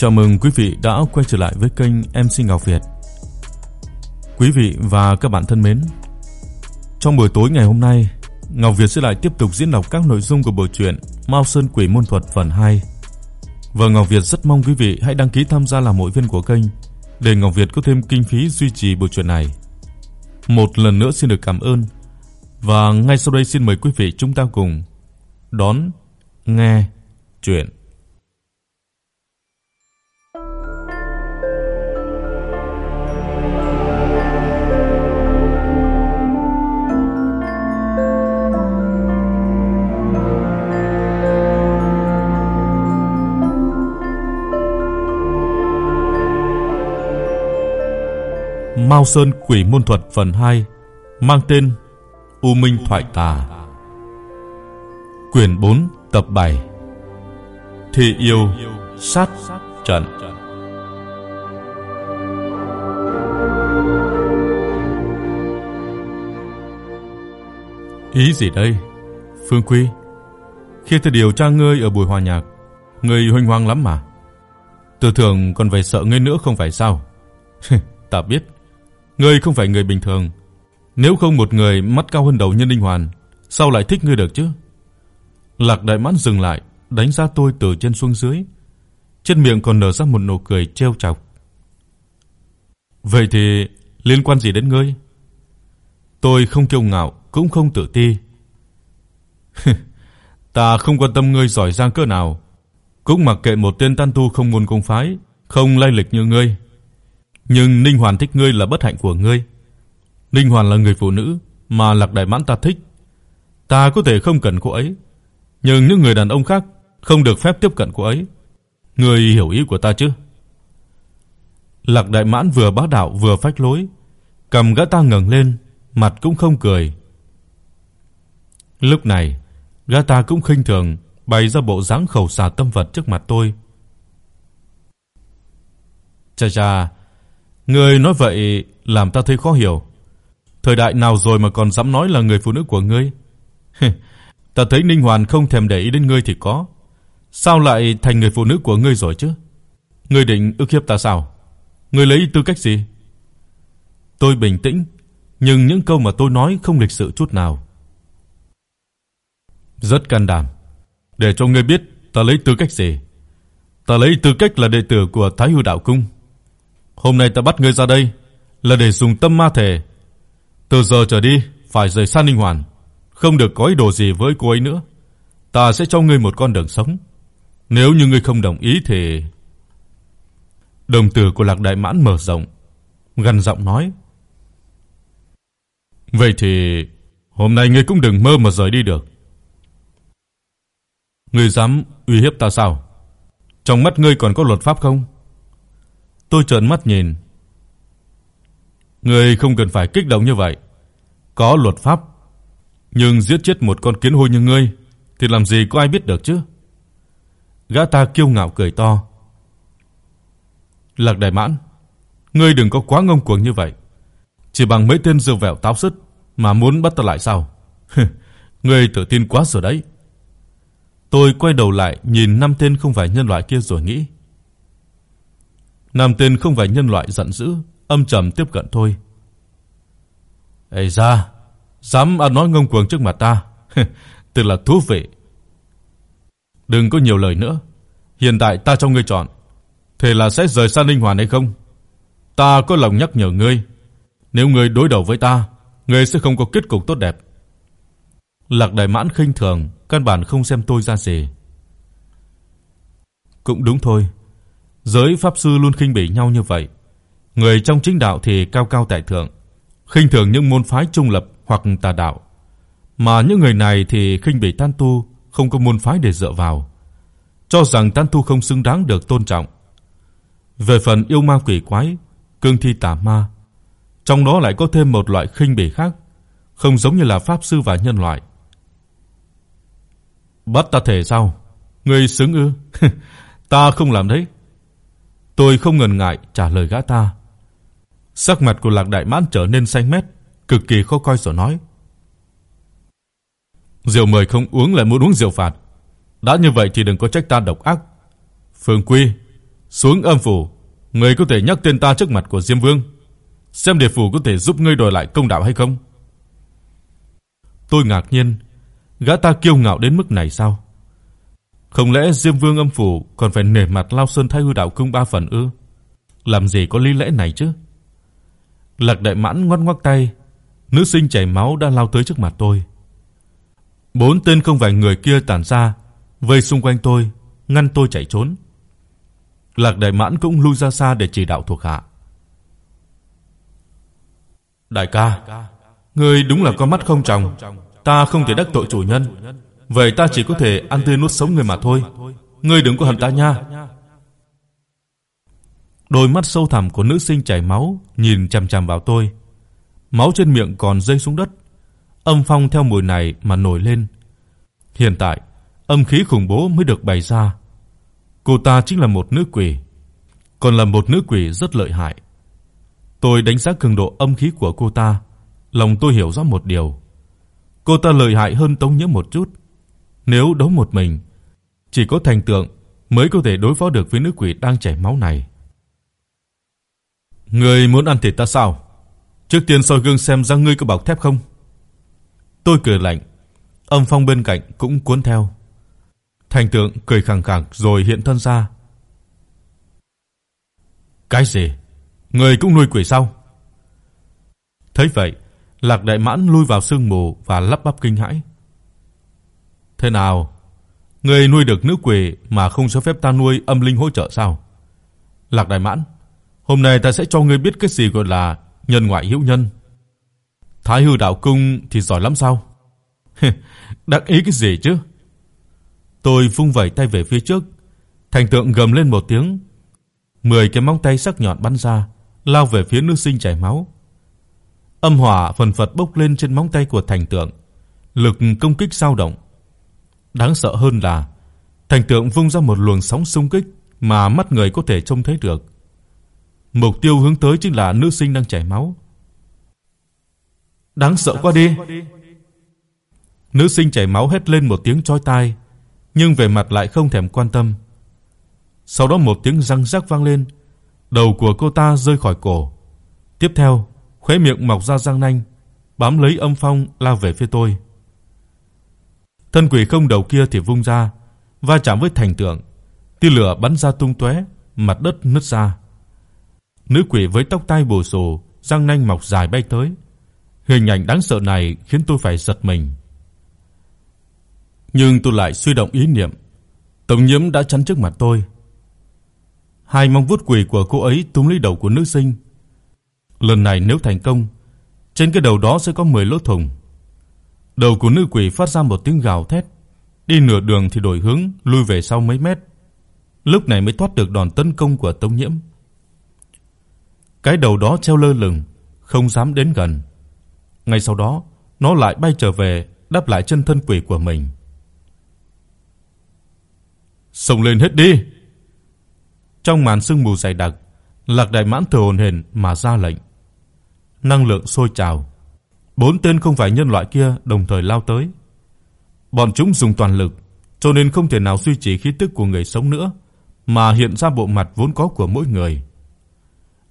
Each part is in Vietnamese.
Chào mừng quý vị đã quay trở lại với kênh MC Ngọc Việt. Quý vị và các bạn thân mến, trong buổi tối ngày hôm nay, Ngọc Việt sẽ lại tiếp tục diễn đọc các nội dung của bộ truyện Mao Sơn Quỷ Môn Thuật phần 2. Và Ngọc Việt rất mong quý vị hãy đăng ký tham gia làm hội viên của kênh để Ngọc Việt có thêm kinh phí duy trì bộ truyện này. Một lần nữa xin được cảm ơn. Và ngay sau đây xin mời quý vị chúng ta cùng đón nghe truyện Mao Sơn Quỷ môn thuật phần 2 mang tên U Minh thoại tà. Quyển 4 tập 7. Thị yêu sát trận. Ý gì đây? Phương Quy, khi tôi điều tra ngươi ở buổi hòa nhạc, ngươi hoành hoang lắm mà. Tôi thường còn phải sợ ngươi nữa không phải sao? ta biết, ngươi không phải người bình thường. Nếu không một người mắt cao hơn đầu nhân linh hoàn, sao lại thích ngươi được chứ? Lạc Đại Mãn dừng lại, đánh giá tôi từ trên xuống dưới, trên miệng còn nở ra một nụ cười trêu chọc. Vậy thì liên quan gì đến ngươi? Tôi không kiêu ngạo, cũng không tự ti. ta không quan tâm ngươi giỏi giang cỡ nào, cũng mặc kệ một tên tan tu không môn công phái, không lai lịch như ngươi. Nhưng Ninh Hoàn thích ngươi là bất hạnh của ngươi. Ninh Hoàn là người phụ nữ mà Lạc Đại Mãn ta thích. Ta có thể không cần cô ấy, nhưng những người đàn ông khác không được phép tiếp cận cô ấy. Ngươi hiểu ý của ta chứ? Lạc Đại Mãn vừa bá đạo vừa phách lối, cầm gã ta ngẩng lên, mặt cũng không cười. Lúc này, gã ta cũng khinh thường bày ra bộ dáng khẩu xà tâm vật trước mặt tôi. Cha cha, ngươi nói vậy làm ta thấy khó hiểu. Thời đại nào rồi mà còn dám nói là người phụ nữ của ngươi? ta thấy Ninh Hoàn không thèm để ý đến ngươi thì có, sao lại thành người phụ nữ của ngươi rồi chứ? Ngươi định ức hiếp ta sao? Ngươi lấy tư cách gì? Tôi bình tĩnh, nhưng những câu mà tôi nói không lịch sự chút nào. Rất can đảm, để cho ngươi biết ta lấy tư cách gì. Ta lấy tư cách là đệ tử của Thái Hư đạo cung. Hôm nay ta bắt ngươi ra đây là để dùng tâm ma thể. Từ giờ trở đi phải rời xa Ninh Hoàn, không được có ý đồ gì với cô ấy nữa. Ta sẽ cho ngươi một con đường sống. Nếu như ngươi không đồng ý thì Đồng tử của Lạc Đại Mãn mở rộng, gằn giọng nói: "Vậy thì hôm nay ngươi cũng đừng mơ mà rời đi được. Ngươi dám uy hiếp ta sao? Trong mắt ngươi còn có luật pháp không?" Tôi trợn mắt nhìn. Ngươi không cần phải kích động như vậy. Có luật pháp, nhưng giết chết một con kiến hôi như ngươi thì làm gì có ai biết được chứ? Gã ta kiêu ngạo cười to. Lạc Đại Mãn, ngươi đừng có quá ngông cuồng như vậy. Chỉ bằng mấy tên dơ vẹo táo sứt mà muốn bắt ta lại sao? ngươi tự tin quá rồi đấy. Tôi quay đầu lại nhìn năm tên không phải nhân loại kia rồi nghĩ nam tên không phải nhân loại giận dữ, âm trầm tiếp cận tôi. "Ê da, dám ăn nói ngông cuồng trước mặt ta, thật là thú vị." Đừng có nhiều lời nữa. Hiện tại ta cho ngươi chọn, thế là sẽ rời xa Linh Hoàn hay không? Ta có lòng nhắc nhở ngươi, nếu ngươi đối đầu với ta, ngươi sẽ không có kết cục tốt đẹp. Lạc Đại Mãn khinh thường, căn bản không xem tôi ra gì. Cũng đúng thôi. Giới pháp sư luôn khinh bỉ nhau như vậy. Người trong chính đạo thì cao cao tại thượng, khinh thường những môn phái trung lập hoặc tà đạo, mà những người này thì khinh bỉ tán tu, không có môn phái để dựa vào, cho rằng tán tu không xứng đáng được tôn trọng. Về phần yêu ma quỷ quái, cương thi tà ma, trong đó lại có thêm một loại khinh bỉ khác, không giống như là pháp sư và nhân loại. Bắt ta thể sao? Ngươi xứng ư? ta không làm đấy. Tôi không ngần ngại trả lời gã ta. Sắc mặt của Lạc Đại Mãn trở nên xanh mét, cực kỳ khó coi rồi nói: "Rượu mời không uống lại muốn uống rượu phạt. Đã như vậy thì đừng có trách ta độc ác. Phương Quy, Xuống âm phủ, ngươi có thể nhắc tên ta trước mặt của Diêm Vương, xem địa phủ có thể giúp ngươi đòi lại công đạo hay không." Tôi ngạc nhiên, gã ta kiêu ngạo đến mức này sao? Không lẽ Diêm Vương âm phủ còn phải nể mặt Lao Sơn Thái Hư đạo cung ba phần ư? Làm gì có lý lẽ này chứ? Lạc Đại Mãn ngoắc ngoắc tay, nữ sinh chảy máu đã lao tới trước mặt tôi. Bốn tên không phải người kia tản ra, vây xung quanh tôi, ngăn tôi chạy trốn. Lạc Đại Mãn cũng lui ra xa để chỉ đạo thuộc hạ. Đại ca, ngươi đúng là con mắt không tròng, ta không thể đắc tội chủ nhân, vậy ta chỉ có thể ăn tươi nuốt sống người mà thôi. Ngươi đừng có hận ta nha. Đôi mắt sâu thẳm của nữ sinh chảy máu nhìn chằm chằm vào tôi. Máu trên miệng còn rơi xuống đất. Âm phong theo mùi này mà nổi lên. Hiện tại, âm khí khủng bố mới được bày ra. Cô ta chính là một nữ quỷ, còn là một nữ quỷ rất lợi hại. Tôi đánh giá cường độ âm khí của cô ta, lòng tôi hiểu rõ một điều. Cô ta lợi hại hơn Tống Nhiễm một chút. Nếu đấu một mình, chỉ có thành tượng mới có thể đối phó được với nữ quỷ đang chảy máu này. Ngươi muốn ăn thịt ta sao? Trước tiên soi gương xem răng ngươi có bọc thép không. Tôi cười lạnh, âm phong bên cạnh cũng cuốn theo. Thành tượng cười khẳng khẳng rồi hiện thân ra. Cái gì? Người cũng nuôi quỷ sao? Thấy vậy, Lạc Đại Mãn lui vào sương mù và lắp bắp kinh hãi. Thế nào? Ngươi nuôi được nữ quỷ mà không cho phép ta nuôi âm linh hỗ trợ sao? Lạc Đại Mãn, hôm nay ta sẽ cho ngươi biết cái gì gọi là nhân ngoại hữu nhân. Thái Hư đạo cung thì giỏi lắm sao? Đắc ý cái gì chứ? Tôi vung vẩy tay về phía trước, thành tượng gầm lên một tiếng, mười cái móng tay sắc nhọn bắn ra, lao về phía nữ sinh chảy máu. Âm hỏa phần phật bốc lên trên móng tay của thành tượng, lực công kích dao động. Đáng sợ hơn là thành tượng vung ra một luồng sóng xung kích mà mắt người có thể trông thấy được. Mục tiêu hướng tới chính là nữ sinh đang chảy máu. Đáng sợ quá đi. Nữ sinh chảy máu hét lên một tiếng chói tai, nhưng vẻ mặt lại không thèm quan tâm. Sau đó một tiếng răng rắc vang lên, đầu của cô ta rơi khỏi cổ. Tiếp theo, khóe miệng mọc ra răng nanh, bám lấy âm phong lao về phía tôi. Thân quỷ không đầu kia thì vung ra, va chạm với thành tượng, tia lửa bắn ra tung tóe, mặt đất nứt ra. Nữ quỷ với tóc tai bù xù, răng nanh mọc dài bay tới. Hình ảnh đáng sợ này khiến tôi phải giật mình. Nhưng tôi lại suy động ý niệm, Tống Nhiễm đã chắn trước mặt tôi. Hai móng vuốt quỷ của cô ấy túm lấy đầu của nữ sinh. Lần này nếu thành công, trên cái đầu đó sẽ có 10 lỗ thủng. Đầu của nữ quỷ phát ra một tiếng gào thét, đi nửa đường thì đổi hướng, lui về sau mấy mét. Lúc này mới thoát được đòn tấn công của Tống Nhiễm. Cái đầu đó treo lơ lửng, không dám đến gần. Ngay sau đó, nó lại bay trở về, đáp lại chân thân quỷ của mình. Xông lên hết đi. Trong màn sương mù dày đặc, Lạc Đại Mãn thở hổn hển mà ra lệnh. Năng lượng sôi trào, bốn tên không phải nhân loại kia đồng thời lao tới. Bọn chúng dùng toàn lực, cho nên không thể nào duy trì khí tức của người sống nữa, mà hiện ra bộ mặt vốn có của mỗi người.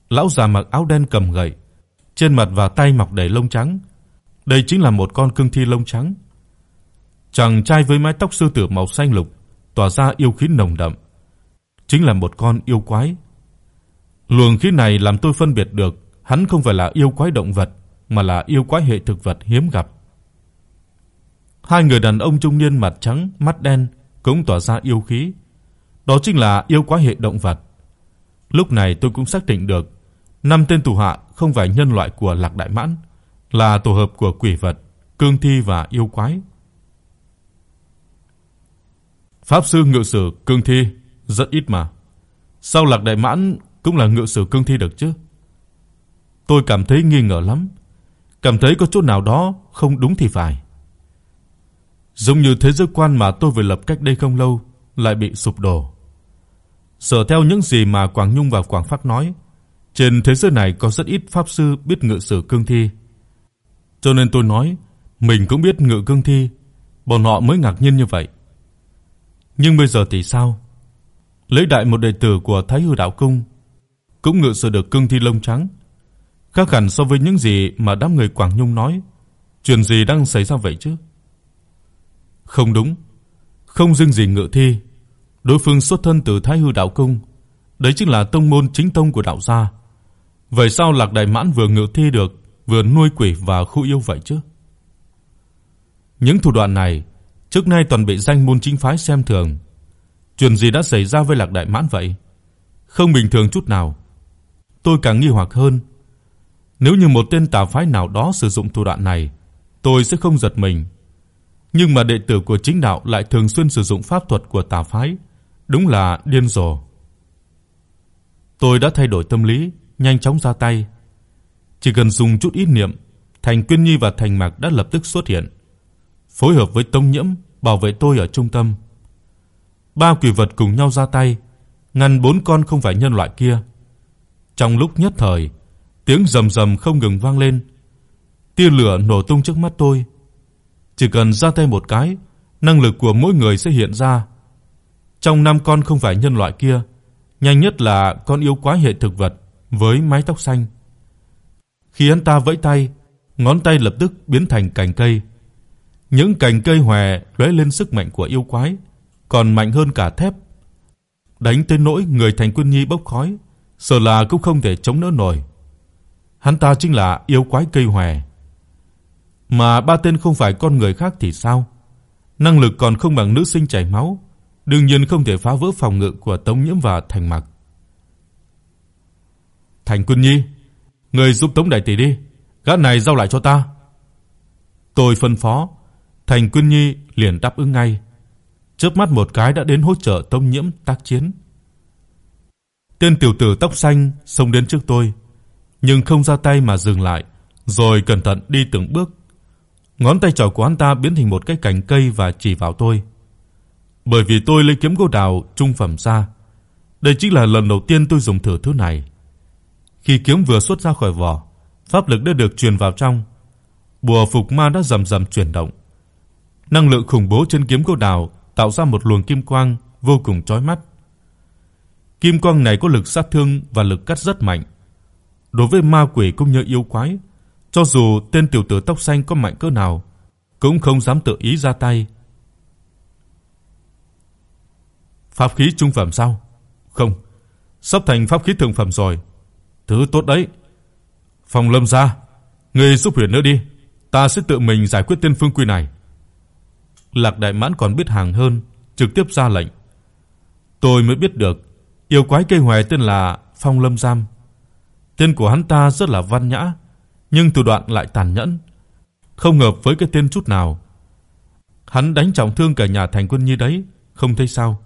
Lão già mặc áo đen cầm gậy, trên mặt và tay mọc đầy lông trắng. Đây chính là một con cương thi lông trắng. Chàng trai với mái tóc sư tử màu xanh lục, tỏa ra yêu khí nồng đậm, chính là một con yêu quái. Luồng khí này làm tôi phân biệt được hắn không phải là yêu quái động vật, mà là yêu quái hệ thực vật hiếm gặp. Hai người đàn ông trung niên mặt trắng, mắt đen cũng tỏa ra yêu khí. Đó chính là yêu quái hệ động vật. Lúc này tôi cũng xác định được, năm tên tù hạ không phải nhân loại của Lạc Đại Mãn, là tổ hợp của quỷ vật, cương thi và yêu quái. Pháp sư ngự sử cương thi rất ít mà. Sao Lạc Đại Mãn cũng là ngự sử cương thi được chứ? Tôi cảm thấy nghi ngờ lắm, cảm thấy có chỗ nào đó không đúng thì phải. Giống như thế giới quan mà tôi vừa lập cách đây không lâu lại bị sụp đổ. Sở theo những gì mà Quảng Nhung và Quảng Phác nói, trên thế giới này có rất ít pháp sư biết ngự sử cương thi. Cho nên tôi nói, mình cũng biết ngự cương thi, bọn họ mới ngạc nhiên như vậy. Nhưng bây giờ thì sao? lấy đại một đệ tử của Thái Hư đạo cung, cũng ngự sử được cương thi lông trắng, khác hẳn so với những gì mà đám người Quảng Nhung nói. Chuyện gì đang xảy ra vậy chứ? Không đúng, không riêng gì ngự thi, đối phương xuất thân từ Thái Hư đạo cung, đấy chính là tông môn chính tông của đạo gia. Vậy sao Lạc Đại Mãn vừa ngự thi được, vừa nuôi quỷ và khu yêu vậy chứ? Những thủ đoạn này trước nay toàn bị danh môn chính phái xem thường. Chuyện gì đã xảy ra với Lạc Đại Mãn vậy? Không bình thường chút nào. Tôi càng nghi hoặc hơn. Nếu như một tên tà phái nào đó sử dụng thủ đoạn này, tôi sẽ không giật mình. Nhưng mà đệ tử của chính đạo lại thường xuyên sử dụng pháp thuật của tà phái, đúng là điên rồ. Tôi đã thay đổi tâm lý, nhanh chóng ra tay. Chỉ cần dùng chút ý niệm, Thành Quyên Nhi và Thành Mạc đã lập tức xuất hiện phối hợp với Tông Nhiễm bảo vệ tôi ở trung tâm. Ba quỷ vật cùng nhau ra tay, ngăn bốn con không phải nhân loại kia. Trong lúc nhất thời, tiếng rầm rầm không ngừng vang lên. Tia lửa nổ tung trước mắt tôi. Chỉ cần ra tay một cái, năng lực của mỗi người sẽ hiện ra. Trong năm con không phải nhân loại kia, nhanh nhất là con yêu quái hệ thực vật với mái tóc xanh. Khi hắn ta vẫy tay, ngón tay lập tức biến thành cành cây, những cành cây hòe lóe lên sức mạnh của yêu quái, còn mạnh hơn cả thép. Đánh tới nỗi người Thành Quân Nhi bốc khói, sợ là cũng không thể chống đỡ nổi. Hắn ta chính là yêu quái cây hoè Mà ba tên không phải con người khác thì sao? Năng lực còn không bằng nữ sinh chảy máu, đương nhiên không thể phá vỡ phòng ngự của Tống Nhiễm và Thành Mặc. Thành Quân Nhi, người giúp Tống đại tỷ đi, gã này giao lại cho ta. Tôi phân phó, Thành quân Nhi liền đáp ứng ngay. Chớp mắt một cái đã đến hỗ trợ tống Nhiễm tác chiến. Tên tiểu tử tóc xanh xông đến trước tôi, nhưng không ra tay mà dừng lại, rồi cẩn thận đi từng bước. Ngón tay trỏ của hắn ta biến thành một cái cành cây và chỉ vào tôi. Bởi vì tôi lấy kiếm gỗ đào trung phẩm ra, đây chính là lần đầu tiên tôi dùng thử thứ này. Khi kiếm vừa xuất ra khỏi vỏ, pháp lực đã được truyền vào trong. Bùa phục ma đã rầm rầm chuyển động. Năng lượng khủng bố trên kiếm gỗ đào tạo ra một luồng kim quang vô cùng chói mắt. Kim quang này có lực sát thương và lực cắt rất mạnh. Đối với ma quỷ cũng như yêu quái, cho dù tên tiểu tử tóc xanh có mạnh cỡ nào, cũng không dám tự ý ra tay. Pháp khí trung phẩm sao? Không, sắp thành pháp khí thượng phẩm rồi. Thứ tốt đấy. Phong Lâm gia, ngươi giúp Huyền nữa đi, ta sẽ tự mình giải quyết tên Phương Quy này. Lạc Đại Mãn còn biết hàng hơn, trực tiếp ra lệnh. Tôi mới biết được, yêu quái cây hoài tên là Phong Lâm Giam. Tên của hắn ta rất là văn nhã, nhưng thủ đoạn lại tàn nhẫn, không hợp với cái tên chút nào. Hắn đánh trọng thương cả nhà Thành Quân Nhi đấy, không thấy sao?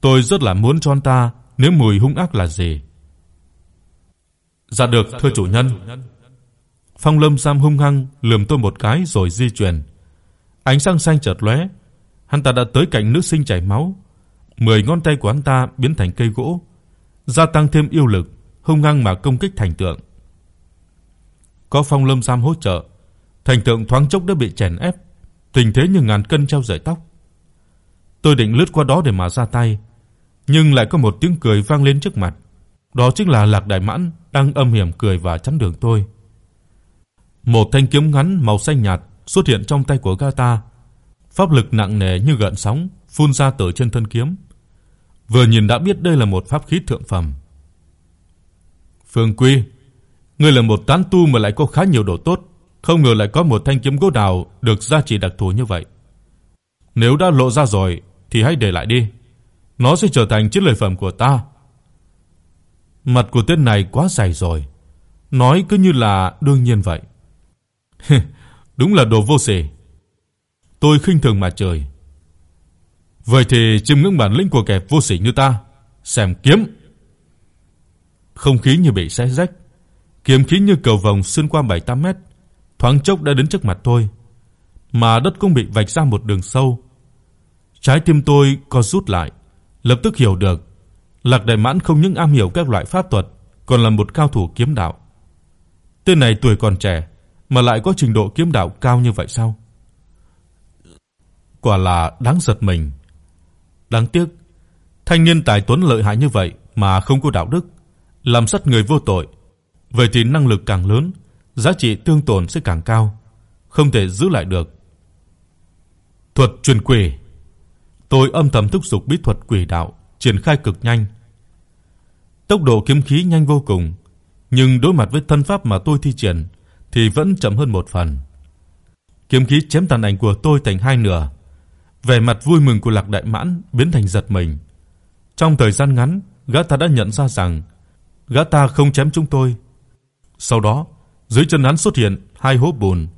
Tôi rất là muốn cho hắn ta nếm mùi hung ác là gì. Dạ được, thưa chủ nhân. Phong Lâm Giam hung hăng lườm tôi một cái rồi di chuyển. Ánh sáng xanh chợt lóe, hắn ta đã tới cạnh nữ sinh chảy máu. Mười ngón tay của hắn ta biến thành cây gỗ, gia tăng thêm yêu lực, hung hăng mà công kích thành tượng. Có Phong Lâm Sam hỗ trợ, thành tượng thoáng chốc đã bị chèn ép, tình thế như ngàn cân treo sợi tóc. Tôi định lướt qua đó để mà ra tay, nhưng lại có một tiếng cười vang lên trước mặt. Đó chính là Lạc Đại Mãn đang âm hiểm cười và chắn đường tôi. Một thanh kiếm ngắn màu xanh nhạt xuất hiện trong tay của Gata. ta. Pháp lực nặng nề như gợn sóng phun ra từ trên thân kiếm. Vừa nhìn đã biết đây là một pháp khí thượng phẩm. Phương Quy, ngươi là một tán tu mà lại có khá nhiều đồ tốt, không ngờ lại có một thanh kiếm gỗ đào được gia trì đặc thù như vậy. Nếu đã lộ ra rồi thì hãy để lại đi. Nó sẽ trở thành chiến lợi phẩm của ta. Mặt của tên này quá dày rồi, nói cứ như là đương nhiên vậy. Đúng là đồ vô sỉ. Tôi khinh thường mà trời. Vậy thì chiêm ngưỡng bản lĩnh của kẻ vô sỉ như ta, xem kiếm. Không khí như bị xé rách, kiếm khí như cầu vồng xuyên qua 7-8 mét, thoáng chốc đã đến trước mặt tôi, mà đất cũng bị vạch ra một đường sâu. Trái tim tôi co rút lại, lập tức hiểu được, Lạc Đại Mãn không những am hiểu các loại pháp thuật, còn là một cao thủ kiếm đạo. Tên này tuổi còn trẻ, mà lại có trình độ kiếm đạo cao như vậy sao? Quả là đáng giật mình. Đáng tiếc, Thanh niên tài tuấn lợi hại như vậy mà không có đạo đức, làm sát người vô tội, vậy thì năng lực càng lớn, giá trị tương tổn sẽ càng cao, không thể giữ lại được. Thuật truyền quỷ. Tôi âm thầm thúc giục bí thuật quỷ đạo, triển khai cực nhanh. Tốc độ kiếm khí nhanh vô cùng, nhưng đối mặt với thân pháp mà tôi thi triển thì vẫn chậm hơn một phần. Kiếm khí chém tàn ảnh của tôi thành hai nửa. Vẻ mặt vui mừng của Lạc Đại Mãn biến thành giật mình. Trong thời gian ngắn, gã ta đã nhận ra rằng gã ta không chém chúng tôi. Sau đó, dưới chân hắn xuất hiện hai hố bùn.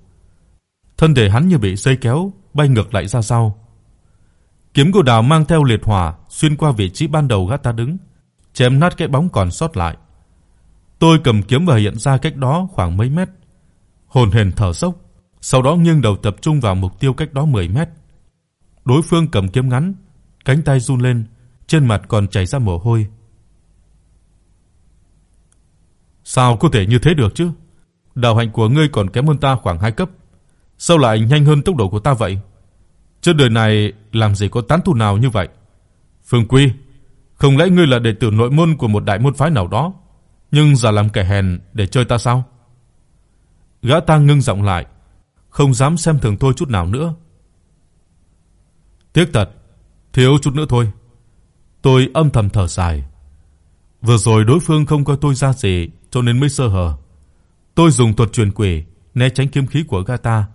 Thân thể hắn như bị dây kéo bay ngược lại ra sau. Kiếm của Đào mang theo liệt hỏa xuyên qua vị trí ban đầu gã ta đứng, chém nát cái bóng còn sót lại. Tôi cầm kiếm và hiện ra cách đó khoảng mấy mét. Hồn hển thở dốc, sau đó nghiêng đầu tập trung vào mục tiêu cách đó 10 mét. Đối phương cầm kiếm ngắn, cánh tay run lên, trên mặt còn chảy ra mồ hôi. Sao có thể như thế được chứ? Đạo hạnh của ngươi còn kém hơn ta khoảng 2 cấp, sao lại nhanh hơn tốc độ của ta vậy? Trên đời này làm gì có tán tu nào như vậy? Phương Quy, không lẽ ngươi là đệ tử nội môn của một đại môn phái nào đó, nhưng giả làm kẻ hèn để chơi ta sao? Gã ta ngưng giọng lại, không dám xem thường tôi chút nào nữa. Tiếc thật, thiếu chút nữa thôi. Tôi âm thầm thở dài. Vừa rồi đối phương không coi tôi ra gì, cho nên mới sơ hở. Tôi dùng thuật truyền quỷ né tránh kiếm khí của gã ta,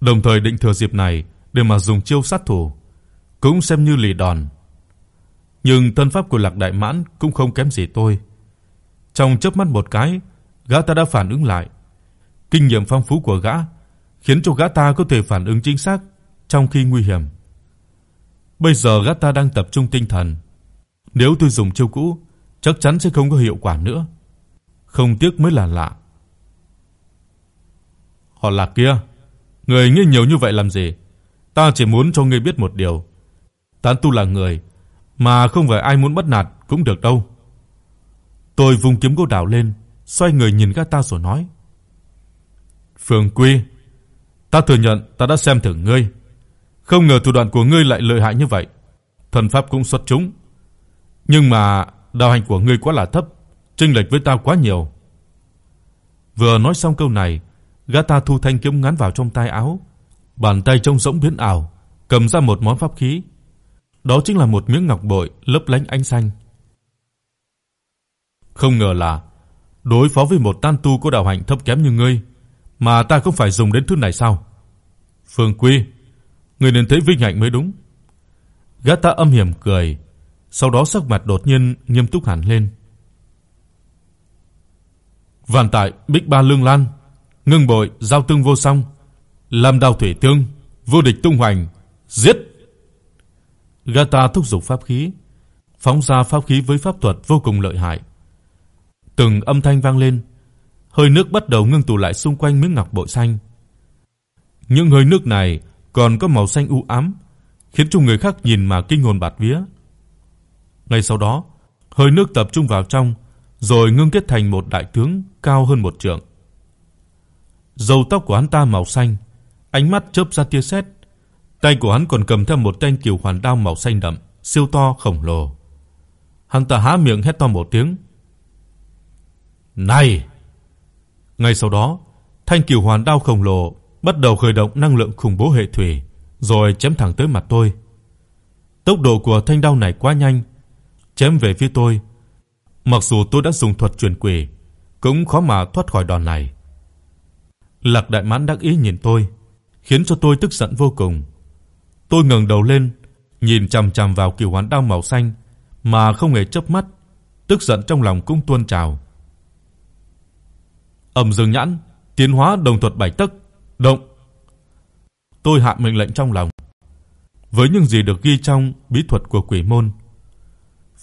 đồng thời định thừa dịp này để mà dùng chiêu sát thủ, cũng xem như lì đòn. Nhưng thân pháp của Lạc Đại Mãn cũng không kém gì tôi. Trong chớp mắt một cái, gã ta đã phản ứng lại. Kinh nghiệm phong phú của gã khiến cho gã ta có thể phản ứng chính xác trong khi nguy hiểm. Bây giờ gã ta đang tập trung tinh thần. Nếu tôi dùng chiêu cũ, chắc chắn sẽ không có hiệu quả nữa. Không tiếc mới là lạ. Họ là kia, người nghĩ nhiều như vậy làm gì? Ta chỉ muốn cho ngươi biết một điều. Tán tu là người, mà không phải ai muốn bắt nạt cũng được đâu. Tôi vung kiếm gỗ đào lên, xoay người nhìn gã ta rồi nói: "Phương Quy, ta thừa nhận ta đã xem thử ngươi, không ngờ thủ đoạn của ngươi lại lợi hại như vậy, thần pháp cũng xuất chúng. Nhưng mà đạo hành của ngươi quá là thấp, chênh lệch với ta quá nhiều." Vừa nói xong câu này, gã ta thu thanh kiếm ngắn vào trong tay áo, bàn tay trông rỗng biến ảo, cầm ra một món pháp khí. Đó chính là một miếng ngọc bội lấp lánh ánh xanh. Không ngờ là đối phó với một tan tu có đạo hạnh thấp kém như ngươi, mà ta không phải dùng đến thứ này sao? Phương Quy, ngươi nên thấy vinh hạnh mới đúng. Gã ta âm hiểm cười, sau đó sắc mặt đột nhiên nghiêm túc hẳn lên. Vạn tại Bích Ba Lương Lan, ngưng bội giao tương vô song, làm đao thủy tương, vô địch tung hoành, giết. gata thúc giục pháp khí, phóng ra pháp khí với pháp thuật vô cùng lợi hại. Từng âm thanh vang lên, hơi nước bắt đầu ngưng tụ lại xung quanh miếng ngọc bội xanh. Những hơi nước này còn có màu xanh u ám, khiến cho người khác nhìn mà kinh hồn bạt vía. Ngay sau đó, hơi nước tập trung vào trong, rồi ngưng kết thành một đại tướng cao hơn một trượng. Râu tóc của hắn ta màu xanh, ánh mắt chớp ra tia sét, tay của hắn còn cầm theo một thanh kiều hoàn đao màu xanh đậm, siêu to khổng lồ. Hắn ta há miệng hét to một tiếng. "Này!" Ngay sau đó, thanh kiều hoàn đao khổng lồ bắt đầu khởi động năng lượng khủng bố hệ thủy, rồi chém thẳng tới mặt tôi. Tốc độ của thanh đao này quá nhanh, chém về phía tôi. Mặc dù tôi đã dùng thuật truyền quỷ, cũng khó mà thoát khỏi đòn này. Lạc Đại Mãn đắc ý nhìn tôi, khiến cho tôi tức giận vô cùng. Tôi ngẩng đầu lên, nhìn chằm chằm vào kiều hoán đao màu xanh mà không hề chớp mắt, tức giận trong lòng cũng tuôn trào. Ầm Dương Nhãn, tiến hóa đồng thuật bảy tấc, động. Tôi hạ mệnh lệnh trong lòng. Với những gì được ghi trong bí thuật của Quỷ môn,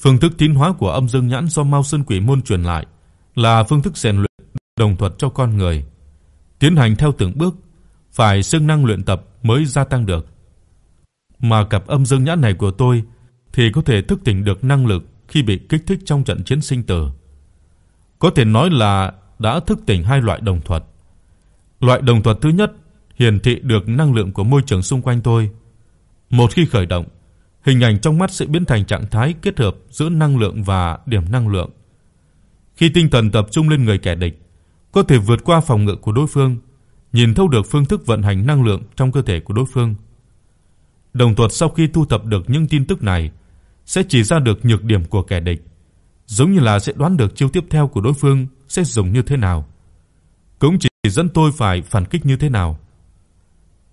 phương thức tiến hóa của Âm Dương Nhãn do Mao Sơn Quỷ môn truyền lại là phương thức rèn luyện đồng thuật cho con người, tiến hành theo từng bước, phải siêng năng luyện tập mới gia tăng được. Mà cặp Âm Dương Nhãn này của tôi thì có thể thức tỉnh được năng lực khi bị kích thích trong trận chiến sinh tử. Có thể nói là đã thức tỉnh hai loại đồng thuật. Loại đồng thuật thứ nhất hiển thị được năng lượng của môi trường xung quanh tôi. Một khi khởi động, hình ảnh trong mắt sẽ biến thành trạng thái kết hợp giữa năng lượng và điểm năng lượng. Khi tinh thần tập trung lên người kẻ địch, có thể vượt qua phòng ngự của đối phương, nhìn thấu được phương thức vận hành năng lượng trong cơ thể của đối phương. Đồng thuật sau khi thu thập được những tin tức này sẽ chỉ ra được nhược điểm của kẻ địch, giống như là sẽ đoán được chiêu tiếp theo của đối phương sẽ dùng như thế nào. Cũng chỉ dẫn tôi phải phản kích như thế nào.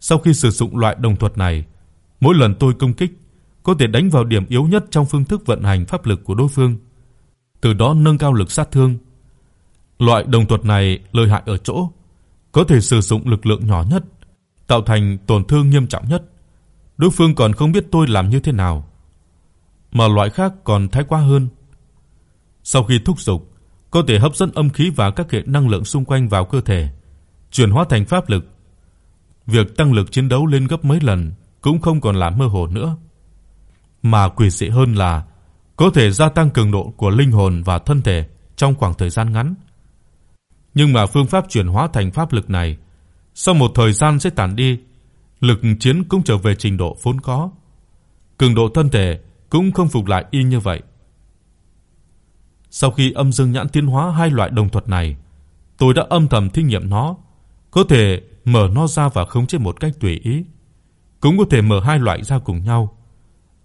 Sau khi sử dụng loại đồng thuật này, mỗi lần tôi công kích có thể đánh vào điểm yếu nhất trong phương thức vận hành pháp lực của đối phương, từ đó nâng cao lực sát thương. Loại đồng thuật này lợi hại ở chỗ có thể sử dụng lực lượng nhỏ nhất, tạo thành tổn thương nghiêm trọng nhất. Đối phương còn không biết tôi làm như thế nào. Mà loại khác còn thái quá hơn. Sau khi thúc dục, có thể hấp dẫn âm khí và các hệ năng lượng xung quanh vào cơ thể, chuyển hóa thành pháp lực. Việc tăng lực chiến đấu lên gấp mấy lần cũng không còn là mơ hồ nữa. Mà quỷ dị hơn là có thể gia tăng cường độ của linh hồn và thân thể trong khoảng thời gian ngắn. Nhưng mà phương pháp chuyển hóa thành pháp lực này sau một thời gian sẽ tản đi, lực chiến cũng trở về trình độ vốn có. Cường độ thân thể cũng không phục lại y như vậy. Sau khi âm dương nhãn tiến hóa hai loại đồng thuật này, tôi đã âm thầm thí nghiệm nó, có thể mở nó ra và khống chế một cách tùy ý, cũng có thể mở hai loại ra cùng nhau,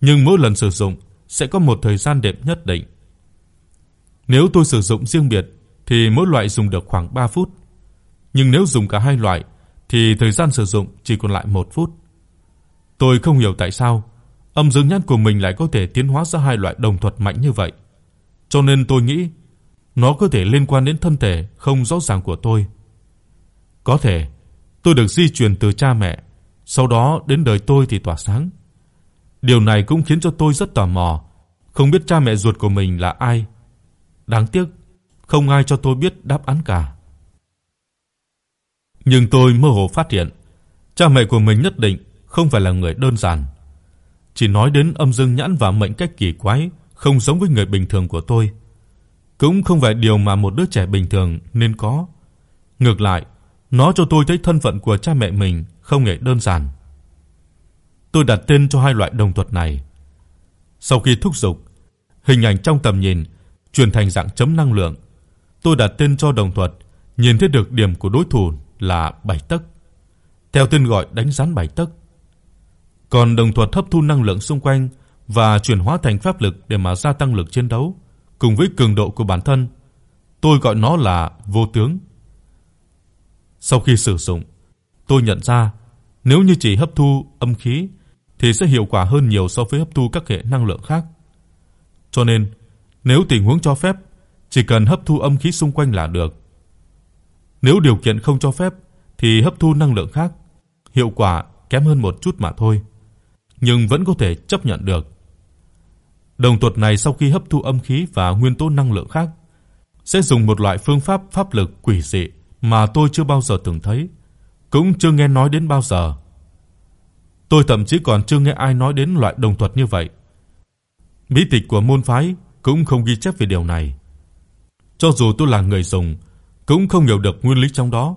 nhưng mỗi lần sử dụng sẽ có một thời gian đệm nhất định. Nếu tôi sử dụng riêng biệt thì mỗi loại dùng được khoảng 3 phút, nhưng nếu dùng cả hai loại thì thời gian sử dụng chỉ còn lại 1 phút. Tôi không hiểu tại sao âm dương nhãn của mình lại có thể tiến hóa ra hai loại đồng thuật mạnh như vậy. Cho nên tôi nghĩ nó có thể liên quan đến thân thể không rõ ràng của tôi. Có thể tôi được di truyền từ cha mẹ, sau đó đến đời tôi thì tỏa sáng. Điều này cũng khiến cho tôi rất tò mò, không biết cha mẹ ruột của mình là ai. Đáng tiếc, không ai cho tôi biết đáp án cả. Nhưng tôi mơ hồ phát hiện, cha mẹ của mình nhất định không phải là người đơn giản. Chỉ nói đến âm dương nhãn và mệnh cách kỳ quái, không giống với người bình thường của tôi, cũng không phải điều mà một đứa trẻ bình thường nên có. Ngược lại, nó cho tôi thấy thân phận của cha mẹ mình không hề đơn giản. Tôi đặt tên cho hai loại đồng thuật này. Sau khi thúc dục, hình ảnh trong tầm nhìn chuyển thành dạng chấm năng lượng. Tôi đặt tên cho đồng thuật, nhìn thấy được điểm của đối thủ là bảy tấc. Theo tên gọi đánh rắn bảy tấc. Còn đồng thuật hấp thu năng lượng xung quanh và chuyển hóa thành pháp lực để mà gia tăng lực chiến đấu cùng với cường độ của bản thân. Tôi gọi nó là vô tướng. Sau khi sử dụng, tôi nhận ra nếu như chỉ hấp thu âm khí thì sẽ hiệu quả hơn nhiều so với hấp thu các hệ năng lượng khác. Cho nên, nếu tình huống cho phép, chỉ cần hấp thu âm khí xung quanh là được. Nếu điều kiện không cho phép thì hấp thu năng lượng khác, hiệu quả kém hơn một chút mà thôi, nhưng vẫn có thể chấp nhận được. Đồng tuật này sau khi hấp thu âm khí và nguyên tố năng lượng khác sẽ dùng một loại phương pháp pháp lực quỷ dị mà tôi chưa bao giờ từng thấy, cũng chưa nghe nói đến bao giờ. Tôi thậm chí còn chưa nghe ai nói đến loại đồng thuật như vậy. Bí tịch của môn phái cũng không ghi chép về điều này. Cho dù tôi là người dùng, cũng không hiểu được nguyên lý trong đó,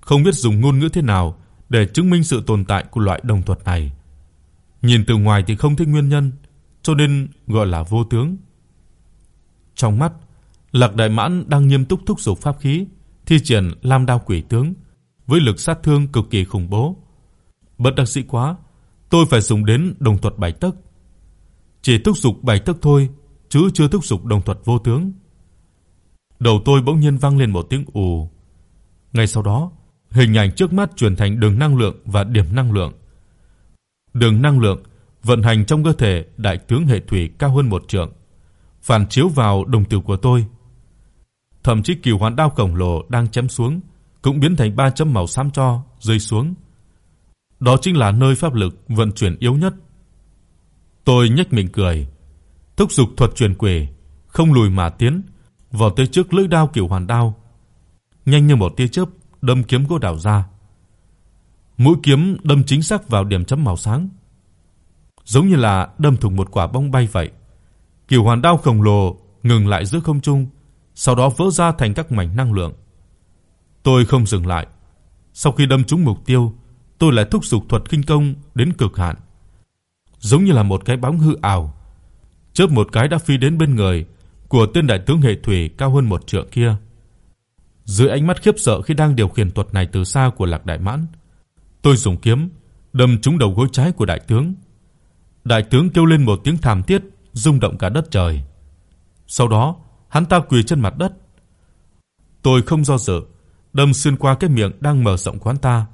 không biết dùng ngôn ngữ thế nào để chứng minh sự tồn tại của loại đồng thuật này. Nhìn từ ngoài thì không thấy nguyên nhân, cho nên gọi là vô tướng. Trong mắt, Lạc Đại Mãn đang nghiêm túc thúc dục pháp khí, thi triển Lam Đao Quỷ tướng với lực sát thương cực kỳ khủng bố. Bất đắc dĩ quá, tôi phải dùng đến đồng thuật bảy tấc. Chỉ thúc dục bảy tấc thôi, chứ chưa thúc dục đồng thuật vô tướng. Đầu tôi bỗng nhiên vang lên một tiếng ù. Ngay sau đó, hình ảnh trước mắt chuyển thành đường năng lượng và điểm năng lượng. Đường năng lượng vận hành trong cơ thể đại tướng hệ thủy cao hơn một trượng, phản chiếu vào đồng tử của tôi. Thậm chí kỳ hoàn đao khổng lồ đang chém xuống cũng biến thành ba chấm màu xám cho rơi xuống. Đó chính là nơi pháp lực vận chuyển yếu nhất. Tôi nhếch miệng cười, thúc dục thuật truyền quỷ, không lùi mà tiến, vọt tới trước lưỡi đao cửu hoàn đao, nhanh như một tia chớp đâm kiếm gỗ đào ra. Mũi kiếm đâm chính xác vào điểm chấm màu sáng giống như là đâm thủng một quả bóng bay vậy. Cửu hoàn đao khổng lồ ngừng lại giữa không trung, sau đó vỡ ra thành các mảnh năng lượng. Tôi không dừng lại. Sau khi đâm trúng mục tiêu, tôi lại thúc dục thuật kinh công đến cực hạn. giống như là một cái bóng hư ảo. Chớp một cái đã phi đến bên người của tên đại tướng hệ thủy cao hơn một trượng kia. Dưới ánh mắt khiếp sợ khi đang điều khiển thuật này từ xa của Lạc Đại Mãn, tôi dùng kiếm đâm trúng đầu gối trái của đại tướng. Đại tướng kêu lên một tiếng thảm thiết, rung động cả đất trời. Sau đó, hắn ta quỳ trên mặt đất. Tôi không do dự, đâm xuyên qua cái miệng đang mở rộng của hắn ta,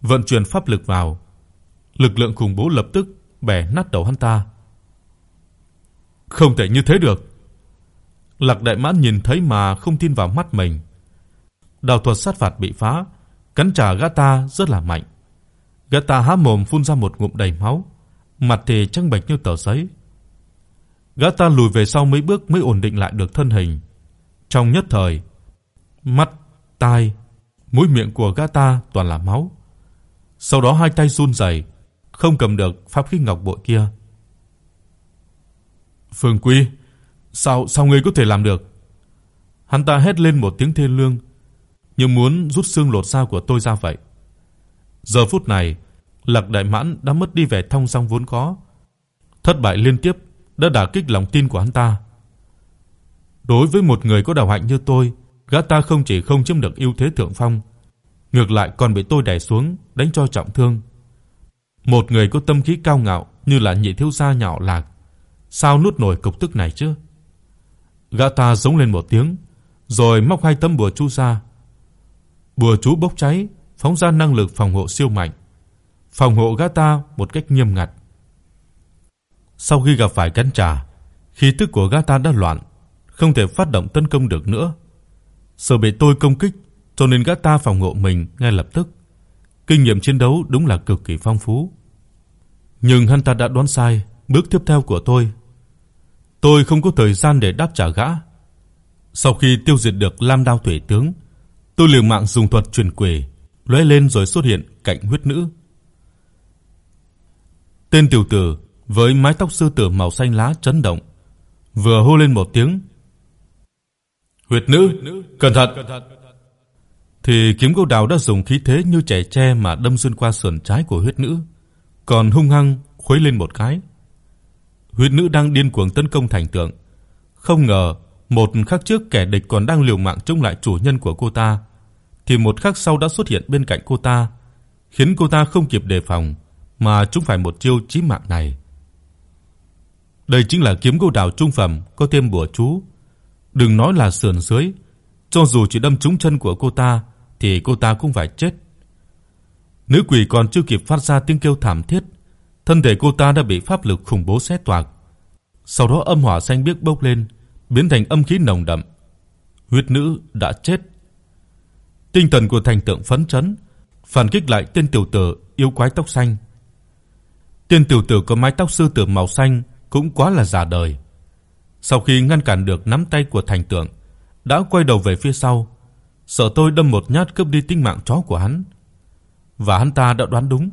vận chuyển pháp lực vào. Lực lượng khủng bố lập tức bẻ nát đầu hắn ta. Không thể như thế được. Lạc Đại Mãn nhìn thấy mà không tin vào mắt mình. Đạo thuật sát phạt bị phá, cắn trả gã ta rất là mạnh. Gã ta há mồm phun ra một ngụm đầy máu, mặt thì trắng bệch như tờ giấy. Gã ta lùi về sau mấy bước mới ổn định lại được thân hình. Trong nhất thời, mắt, tai, mũi miệng của gã ta toàn là máu. Sau đó hai tay run rẩy, không cầm được pháp khí ngọc bội kia. Phương Quy, sao sao ngươi có thể làm được? Hắn ta hét lên một tiếng thê lương, như muốn rút xương lột da của tôi ra vậy. Giờ phút này, Lạc Đại Mãn đã mất đi vẻ thông dong vốn có, thất bại liên tiếp đã đả kích lòng tin của hắn ta. Đối với một người có đạo hạnh như tôi, gã ta không chỉ không chiếm được ưu thế thượng phong, ngược lại còn bị tôi đè xuống, đánh cho trọng thương. Một người có tâm khí cao ngạo như là nhị thiếu gia nhạo lạc, sao nuốt nổi cục tức này chứ? Gã ta giống lên một tiếng, rồi móc hai tấm bùa chú ra. Bùa chú bốc cháy, phóng ra năng lực phòng hộ siêu mạnh, phòng hộ gã ta một cách nghiêm ngặt. Sau khi gặp phải cắn trả, khí tức của gã ta đã loạn, không thể phát động tấn công được nữa. Sợ bị tôi công kích, cho nên gã ta phòng ngộ mình ngay lập tức. Kinh nghiệm chiến đấu đúng là cực kỳ phong phú. Nhưng hắn ta đã đoán sai bước tiếp theo của tôi. Tôi không có thời gian để đáp trả gã. Sau khi tiêu diệt được Lam Đao Thủy tướng, tôi liều mạng dùng thuật truyền quỷ, lóe lên rồi xuất hiện cạnh huyết nữ. Tên tiểu tử với mái tóc sư tử màu xanh lá chấn động, vừa hô lên một tiếng. "Huyết nữ, cẩn thận!" Thì kiếm gỗ đào đã dùng khí thế như trẻ tre mà đâm xuyên qua sườn trái của huyết nữ, còn hung hăng khuấy lên một cái. Huyết nữ đang điên cuồng tấn công thành tượng, không ngờ một khắc trước kẻ địch còn đang liều mạng chống lại chủ nhân của cô ta, thì một khắc sau đã xuất hiện bên cạnh cô ta, khiến cô ta không kịp đề phòng mà trúng phải một chiêu chí mạng này. Đây chính là kiếm gỗ đào trung phẩm có thêm bùa chú. Đừng nói là sườn dưới, cho dù chỉ đâm trúng chân của cô ta thì cô ta cũng phải chết. Nữ quỷ còn chưa kịp phát ra tiếng kêu thảm thiết, thân thể cô ta đã bị pháp lực khủng bố xé toạc. Sau đó âm hỏa xanh biếc bốc lên, biến thành âm khí nồng đậm. Huyết nữ đã chết. Tinh thần của thành tượng phấn chấn, phản kích lại tên tiểu tử yêu quái tóc xanh. Tên tiểu tử có mái tóc sư tử màu xanh cũng quá là già đời. Sau khi ngăn cản được nắm tay của thành tượng, đã quay đầu về phía sau, sợ tôi đâm một nhát cướp đi tính mạng chó của hắn. Và hắn ta đã đoán đúng.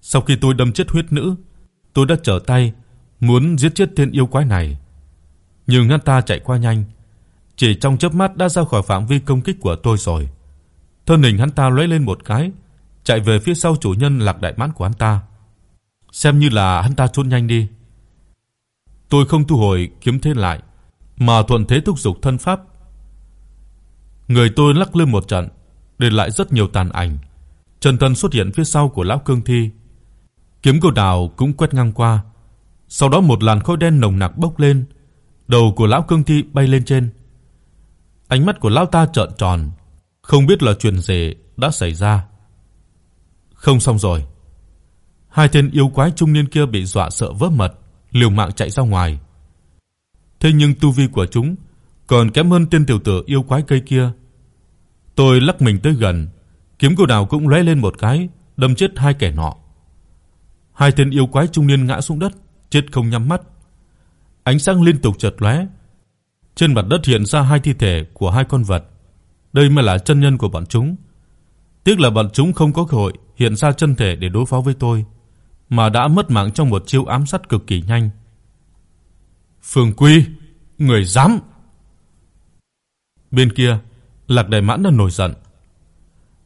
Sau khi tôi đâm chết huyết nữ, tôi đã trở tay muốn giết chết tên yêu quái này. Nhưng hắn ta chạy qua nhanh, chỉ trong chớp mắt đã ra khỏi phạm vi công kích của tôi rồi. Thân hình hắn ta lóe lên một cái, chạy về phía sau chủ nhân Lạc Đại Mãn của hắn ta. Xem như là hắn ta trốn nhanh đi. Tôi không thu hồi kiếm thế lại, mà thuận thế thúc dục thân pháp. Người tôi lắc lư một trận, để lại rất nhiều tàn ảnh. Trần thân xuất hiện phía sau của lão cương thi. Kiếm cầu đào cũng quét ngang qua. Sau đó một làn khói đen nồng nặc bốc lên, đầu của lão cương thi bay lên trên. Ánh mắt của lão ta trợn tròn, không biết là chuyện gì đã xảy ra. Không xong rồi. Hai tên yêu quái trung niên kia bị dọa sợ vỡ mật, liều mạng chạy ra ngoài. Thế nhưng tu vi của chúng còn kém hơn tên tiểu tử yêu quái cây kia. Tôi lắc mình tới gần, kiếm của đào cũng lóe lên một cái, đâm chết hai kẻ nọ. Hai tên yêu quái trung niên ngã xuống đất, chết không nhắm mắt. Ánh sáng liên tục chợt lóe. Trên mặt đất hiện ra hai thi thể của hai con vật. Đây mới là chân nhân của bọn chúng. Tiếc là bọn chúng không có cơ hội hiện ra chân thể để đối phó với tôi mà đã mất mạng trong một chiêu ám sát cực kỳ nhanh. Phương Quy, người dám? Bên kia, Lạc Đại Mãn đã nổi giận.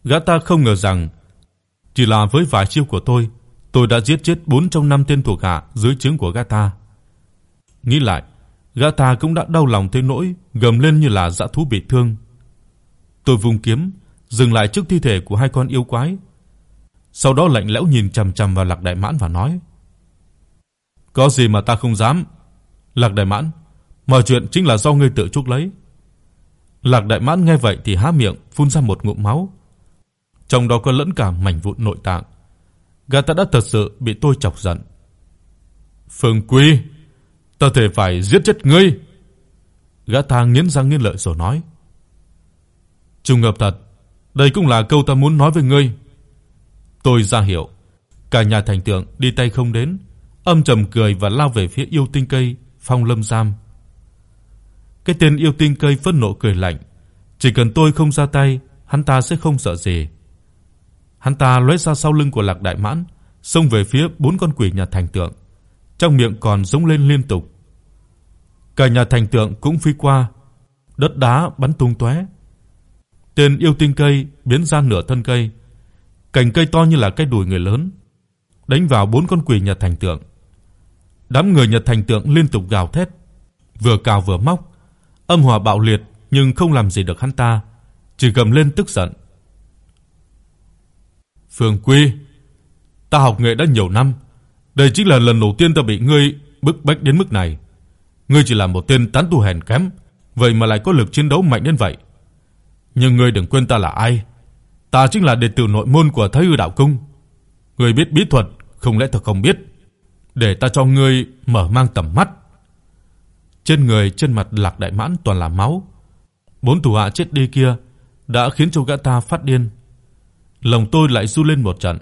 Gã ta không ngờ rằng chỉ là với vài chiêu của tôi, tôi đã giết chết 4 trong 5 tên thuộc hạ dưới trướng của gã ta. Nghĩ lại, gã ta cũng đã đau lòng tới nỗi gầm lên như là dã thú bị thương. Tôi vung kiếm, dừng lại trước thi thể của hai con yêu quái. Sau đó lạnh lẽo nhìn chằm chằm vào Lạc Đại Mãn và nói: "Có gì mà ta không dám? Lạc Đại Mãn, mọi chuyện chính là do ngươi tự chuốc lấy." Lạc Đại Mãn nghe vậy thì há miệng phun ra một ngụm máu. Trong đó có lẫn cả mảnh vụn nội tạng. Gã ta đã thật sự bị tôi chọc giận. "Phương Quý, ta thể phải giết chết ngươi." Gã ta nghiến răng nghiến lợi rồi nói. "Trùng hợp thật, đây cũng là câu ta muốn nói với ngươi." Tôi ra hiệu, cả nhà thành tượng đi tay không đến, âm trầm cười và lao về phía yêu tinh cây Phong Lâm Giam. Cái tên yêu tinh cây phẫn nộ cười lạnh, chỉ cần tôi không ra tay, hắn ta sẽ không sợ gì. Hắn ta lóe ra sau lưng của Lạc Đại Mãn, xông về phía bốn con quỷ nhà thành tượng, trong miệng còn rống lên liên tục. Cả nhà thành tượng cũng phi qua, đất đá bắn tung tóe. Tên yêu tinh cây biến ra nửa thân cây, cành cây to như là cái đùi người lớn, đánh vào bốn con quỷ nhà thành tượng. Đám người nhà thành tượng liên tục gào thét, vừa cào vừa móc, âm hỏa bạo liệt nhưng không làm gì được hắn ta, chỉ gầm lên tức giận. Phương Quy, ta học nghệ đã nhiều năm, đây chính là lần đầu tiên ta bị ngươi bức bách đến mức này. Ngươi chỉ là một tên tán tu hèn kém, vậy mà lại có lực chiến đấu mạnh đến vậy. Nhưng ngươi đừng quên ta là ai. Ta chính là đệ tử nội môn của Thái Hư đạo cung. Ngươi biết bí thuật, không lẽ thật không biết? Để ta cho ngươi mở mang tầm mắt. Trên người trên mặt Lạc Đại Mãn toàn là máu. Bốn thủ hạ chết đi kia đã khiến cho gã ta phát điên. Lòng tôi lại run lên một trận.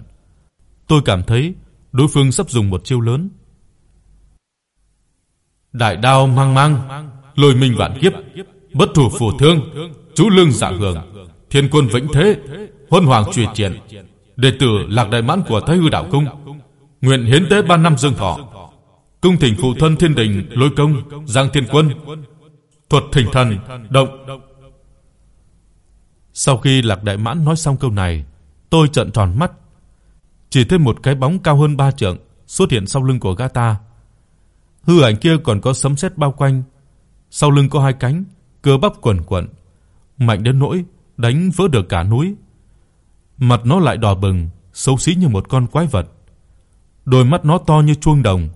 Tôi cảm thấy đối phương sắp dùng một chiêu lớn. Đại đao mang mang, lôi minh vạn kiếp, bất thủ phù thương, chú lương dạ hưởng, thiên quân vĩnh thế, huân hoàng truyền triển, đệ tử Lạc Đại Mãn của Thái Hư đạo cung, nguyện hiến tế ba năm dương thọ. Cung thỉnh phụ thân thiên đình, lôi công, giang thiên quân, thuật thỉnh thần, động. Sau khi Lạc Đại Mãn nói xong câu này, tôi trợn tròn mắt. Chỉ thấy một cái bóng cao hơn 3 trượng xuất hiện sau lưng của gã ta. Hư ảnh kia còn có sấm sét bao quanh, sau lưng có hai cánh, cơ bắp quần quật, mạnh đến nỗi đánh vỡ được cả núi. Mặt nó lại đỏ bừng, xấu xí như một con quái vật. Đôi mắt nó to như chuông đồng.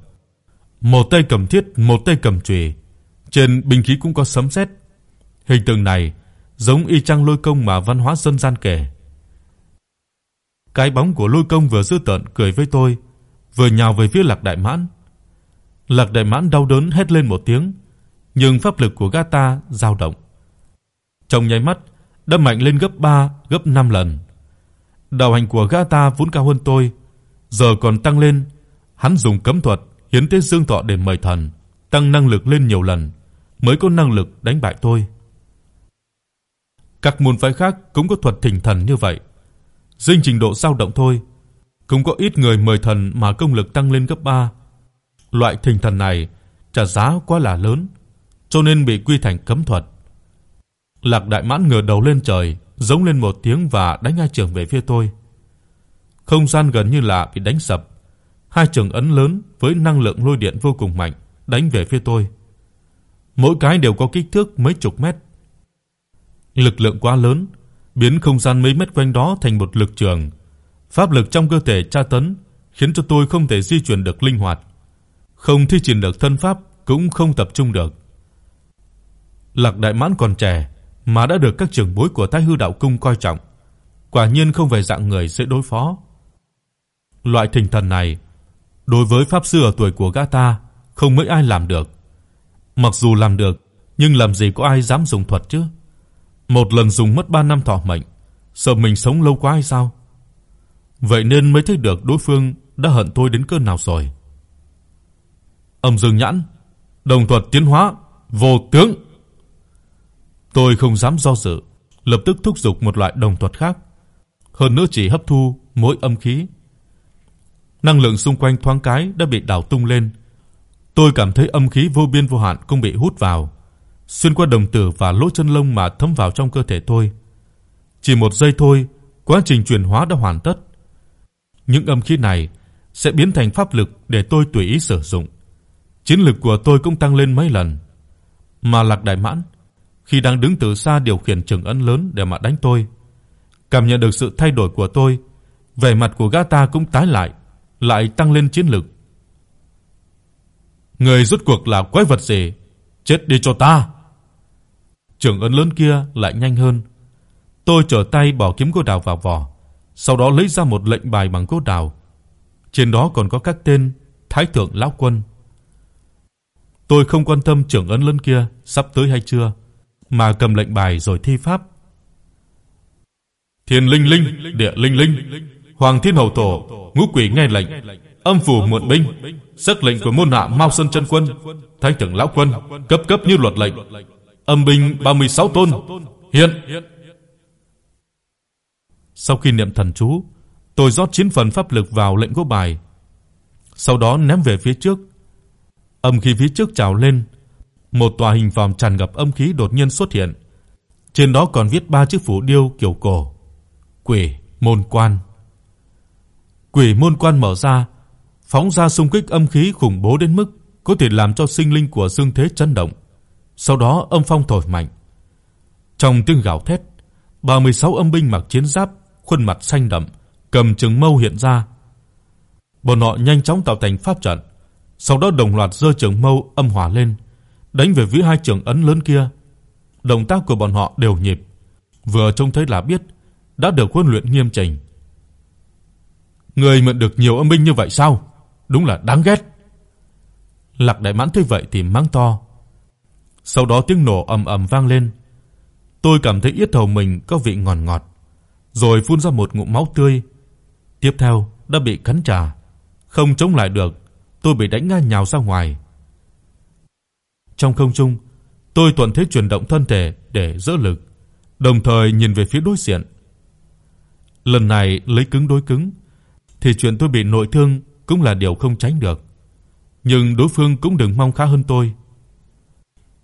Một tay cầm thiết, một tay cầm chùy. Trên binh khí cũng có sấm sét. Hình tượng này giống y chang lôi công mà văn hóa dân gian kể. Cái bóng của lôi công vừa dữ tợn cười với tôi, vừa nhào về phía Lạc Đại Mãn. Lạc Đại Mãn đau đớn hét lên một tiếng, nhưng pháp lực của gã ta dao động. Trong nháy mắt, đâm mạnh lên gấp 3, gấp 5 lần. Đạo hành của gã ta vốn cao hơn tôi, giờ còn tăng lên, hắn dùng cấm thuật hiến tế dương thọ để mời thần, tăng năng lực lên nhiều lần mới có năng lực đánh bại tôi. Các môn phái khác cũng có thuật thỉnh thần như vậy. Riêng trình độ dao động thôi, cũng có ít người mời thần mà công lực tăng lên gấp 3. Loại thỉnh thần này trả giá quá là lớn, cho nên bị quy thành cấm thuật. Lạc Đại Mãn ngửa đầu lên trời, giống lên một tiếng và đánh hai trường về phía tôi. Không gian gần như là bị đánh sập. Hai trường ấn lớn với năng lượng lôi điện vô cùng mạnh đánh về phía tôi. Mỗi cái đều có kích thước mấy chục mét. Lực lượng quá lớn, biến không gian mấy mét quanh đó thành một lực trường. Pháp lực trong cơ thể tra tấn khiến cho tôi không thể di chuyển được linh hoạt, không thi triển được thân pháp cũng không tập trung được. Lạc Đại Mãn còn trẻ mà đã được các trưởng bối của Thái Hư đạo cung coi trọng, quả nhiên không phải dạng người dễ đối phó. Loại thỉnh thần này, đối với pháp sư ở tuổi của gã ta, không mấy ai làm được. Mặc dù làm được, nhưng làm gì có ai dám dùng thuật chứ? Một lần dùng mất 3 năm thọ mệnh, sợ mình sống lâu quá hay sao? Vậy nên mới thấy được đối phương đã hận tôi đến cỡ nào rồi. Âm Dương Nhãn, đồng thuật tiến hóa, vô tướng. Tôi không dám do dự, lập tức thúc giục một loại đồng thuật khác, hơn nữa chỉ hấp thu mỗi âm khí. Năng lượng xung quanh thoáng cái đã bị đảo tung lên. Tôi cảm thấy âm khí vô biên vô hạn cũng bị hút vào, xuyên qua đồng tử và lỗ chân lông mà thấm vào trong cơ thể tôi. Chỉ một giây thôi, quá trình chuyển hóa đã hoàn tất. Những âm khí này sẽ biến thành pháp lực để tôi tùy ý sử dụng. Chiến lực của tôi cũng tăng lên mấy lần. Mà Lạc Đại Mãn khi đang đứng từ xa điều khiển trường ấn lớn để mà đánh tôi, cảm nhận được sự thay đổi của tôi, vẻ mặt của gã ta cũng tái lại, lại tăng lên chiến lực. Người rốt cuộc là quái vật gì? Chết đi cho ta. trưởng ấn lớn kia lại nhanh hơn. Tôi trở tay bỏ kiếm cô đào vào vỏ, sau đó lấy ra một lệnh bài bằng cô đào. Trên đó còn có các tên Thái thượng lão quân. Tôi không quan tâm trưởng ấn lớn kia sắp tới hay chưa, mà cầm lệnh bài rồi thi pháp. Thiên linh linh, địa linh linh, Hoàng Thiên Hầu Tổ, ngũ quỷ nghe lệnh, âm phủ muộn binh, sắc lệnh của môn hạ Mao Sơn chân quân, Thánh trưởng lão quân, cấp cấp như luật lệnh. Âm binh 36 tôn, hiện. Sau khi niệm thần chú, tôi rót chiến phần pháp lực vào lệnh gỗ bài, sau đó ném về phía trước. Âm khí phía trước trào lên, một tòa hình vòm tràn ngập âm khí đột nhiên xuất hiện. Trên đó còn viết ba chữ phù điêu kiểu cổ. Quỷ môn quan. Quỷ môn quan mở ra, phóng ra xung kích âm khí khủng bố đến mức có thể làm cho sinh linh của Dương Thế chấn động. Sau đó âm phong thổi mạnh. Trong tiếng gào thét, 36 âm binh mặc chiến giáp, khuôn mặt xanh đậm, cầm trường mâu hiện ra. Bọn họ nhanh chóng tạo thành pháp trận, sau đó đồng loạt giơ trường mâu âm hỏa lên, đánh về phía hai trường ấn lớn kia. Động tác của bọn họ đều nhịp, vừa trông thấy là biết đã được huấn luyện nghiêm chỉnh. Người mượn được nhiều âm binh như vậy sao? Đúng là đáng ghét. Lạc Đại Mãn thấy vậy thì mắng to. Sau đó tiếng nổ ầm ầm vang lên. Tôi cảm thấy yết hầu mình có vị ngọt ngọt, rồi phun ra một ngụm máu tươi. Tiếp theo đã bị cắn trả, không chống lại được, tôi bị đánh ngã nhào ra ngoài. Trong không trung, tôi thuận thế chuyển động thân thể để giữ lực, đồng thời nhìn về phía đối diện. Lần này lấy cứng đối cứng thì chuyện tôi bị nội thương cũng là điều không tránh được. Nhưng đối phương cũng đừng mong khá hơn tôi.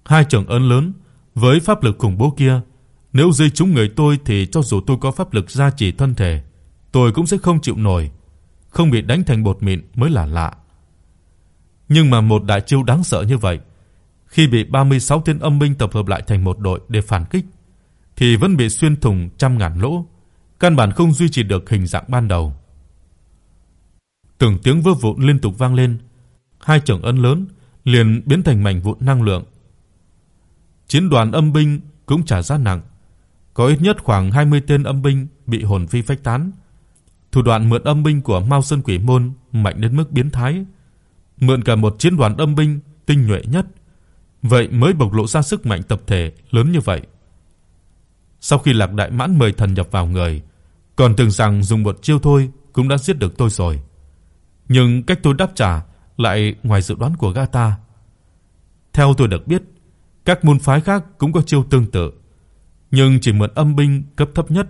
Hai trưởng ấn lớn với pháp lực khủng bố kia, nếu dây chúng người tôi thì cho dù tôi có pháp lực gia trì thân thể, tôi cũng sẽ không chịu nổi, không bị đánh thành bột mịn mới là lạ. Nhưng mà một đại chiêu đáng sợ như vậy, khi bị 36 tên âm binh tập hợp lại thành một đội để phản kích thì vẫn bị xuyên thủng trăm ngàn lỗ, căn bản không duy trì được hình dạng ban đầu. Từng tiếng vỡ vụn liên tục vang lên, hai trường ấn lớn liền biến thành mảnh vụn năng lượng. Chiến đoàn âm binh cũng trả giá nặng, có ít nhất khoảng 20 tên âm binh bị hồn phi phách tán. Thủ đoạn mượn âm binh của Mao Sơn Quỷ môn mạnh đến mức biến thái, mượn cả một chiến đoàn âm binh tinh nhuệ nhất, vậy mới bộc lộ ra sức mạnh tập thể lớn như vậy. Sau khi Lạc Đại Mãn mời thần nhập vào người, còn tưởng rằng dùng một chiêu thôi cũng đã giết được tôi rồi. Nhưng cách tôi đáp trả lại ngoài dự đoán của gã ta. Theo tôi được biết, các môn phái khác cũng có chiêu tương tự, nhưng chỉ mượn âm binh cấp thấp nhất,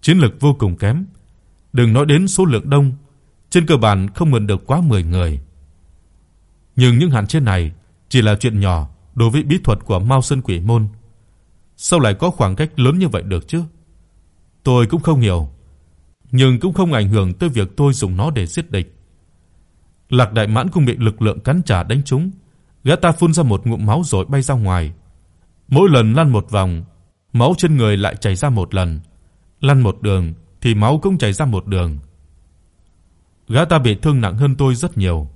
chiến lực vô cùng kém. Đừng nói đến số lượng đông, trên cơ bản không mượn được quá 10 người. Nhưng những hạn chế này chỉ là chuyện nhỏ đối với bí thuật của Mao Sơn Quỷ môn. Sao lại có khoảng cách lớn như vậy được chứ? Tôi cũng không hiểu, nhưng cũng không ảnh hưởng tới việc tôi dùng nó để giết địch. Lạc Đại Mãn cũng bị lực lượng cắn trả đánh trúng, gã ta phun ra một ngụm máu rồi bay ra ngoài. Mỗi lần lăn một vòng, máu trên người lại chảy ra một lần, lăn một đường thì máu cũng chảy ra một đường. Gã ta bị thương nặng hơn tôi rất nhiều.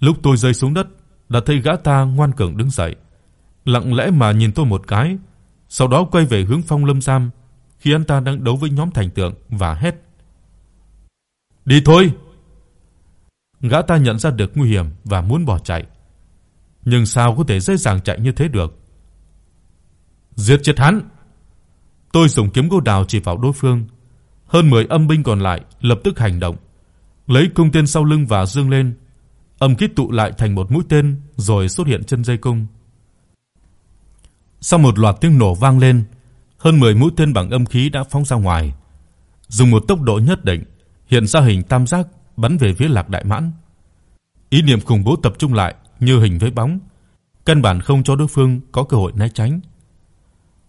Lúc tôi rơi xuống đất, đã thấy gã ta ngoan cường đứng dậy, lặng lẽ mà nhìn tôi một cái, sau đó quay về hướng Phong Lâm Giam, khi anh ta đang đấu với nhóm thành tượng và hét: "Đi thôi!" Gã ta nhận ra được nguy hiểm và muốn bỏ chạy. Nhưng sao có thể dễ dàng chạy như thế được? Giết chết hắn. Tôi dùng kiếm gỗ đào chỉ vào đối phương. Hơn 10 âm binh còn lại lập tức hành động, lấy cung tên sau lưng và dương lên. Âm khí tụ lại thành một mũi tên rồi xuất hiện chân dây cung. Sau một loạt tiếng nổ vang lên, hơn 10 mũi tên bằng âm khí đã phóng ra ngoài, dùng một tốc độ nhất định, hiện ra hình tam giác bắn về phía Lạc Đại Mãn. Ý niệm khủng bố tập trung lại như hình với bóng, căn bản không cho đối phương có cơ hội né tránh.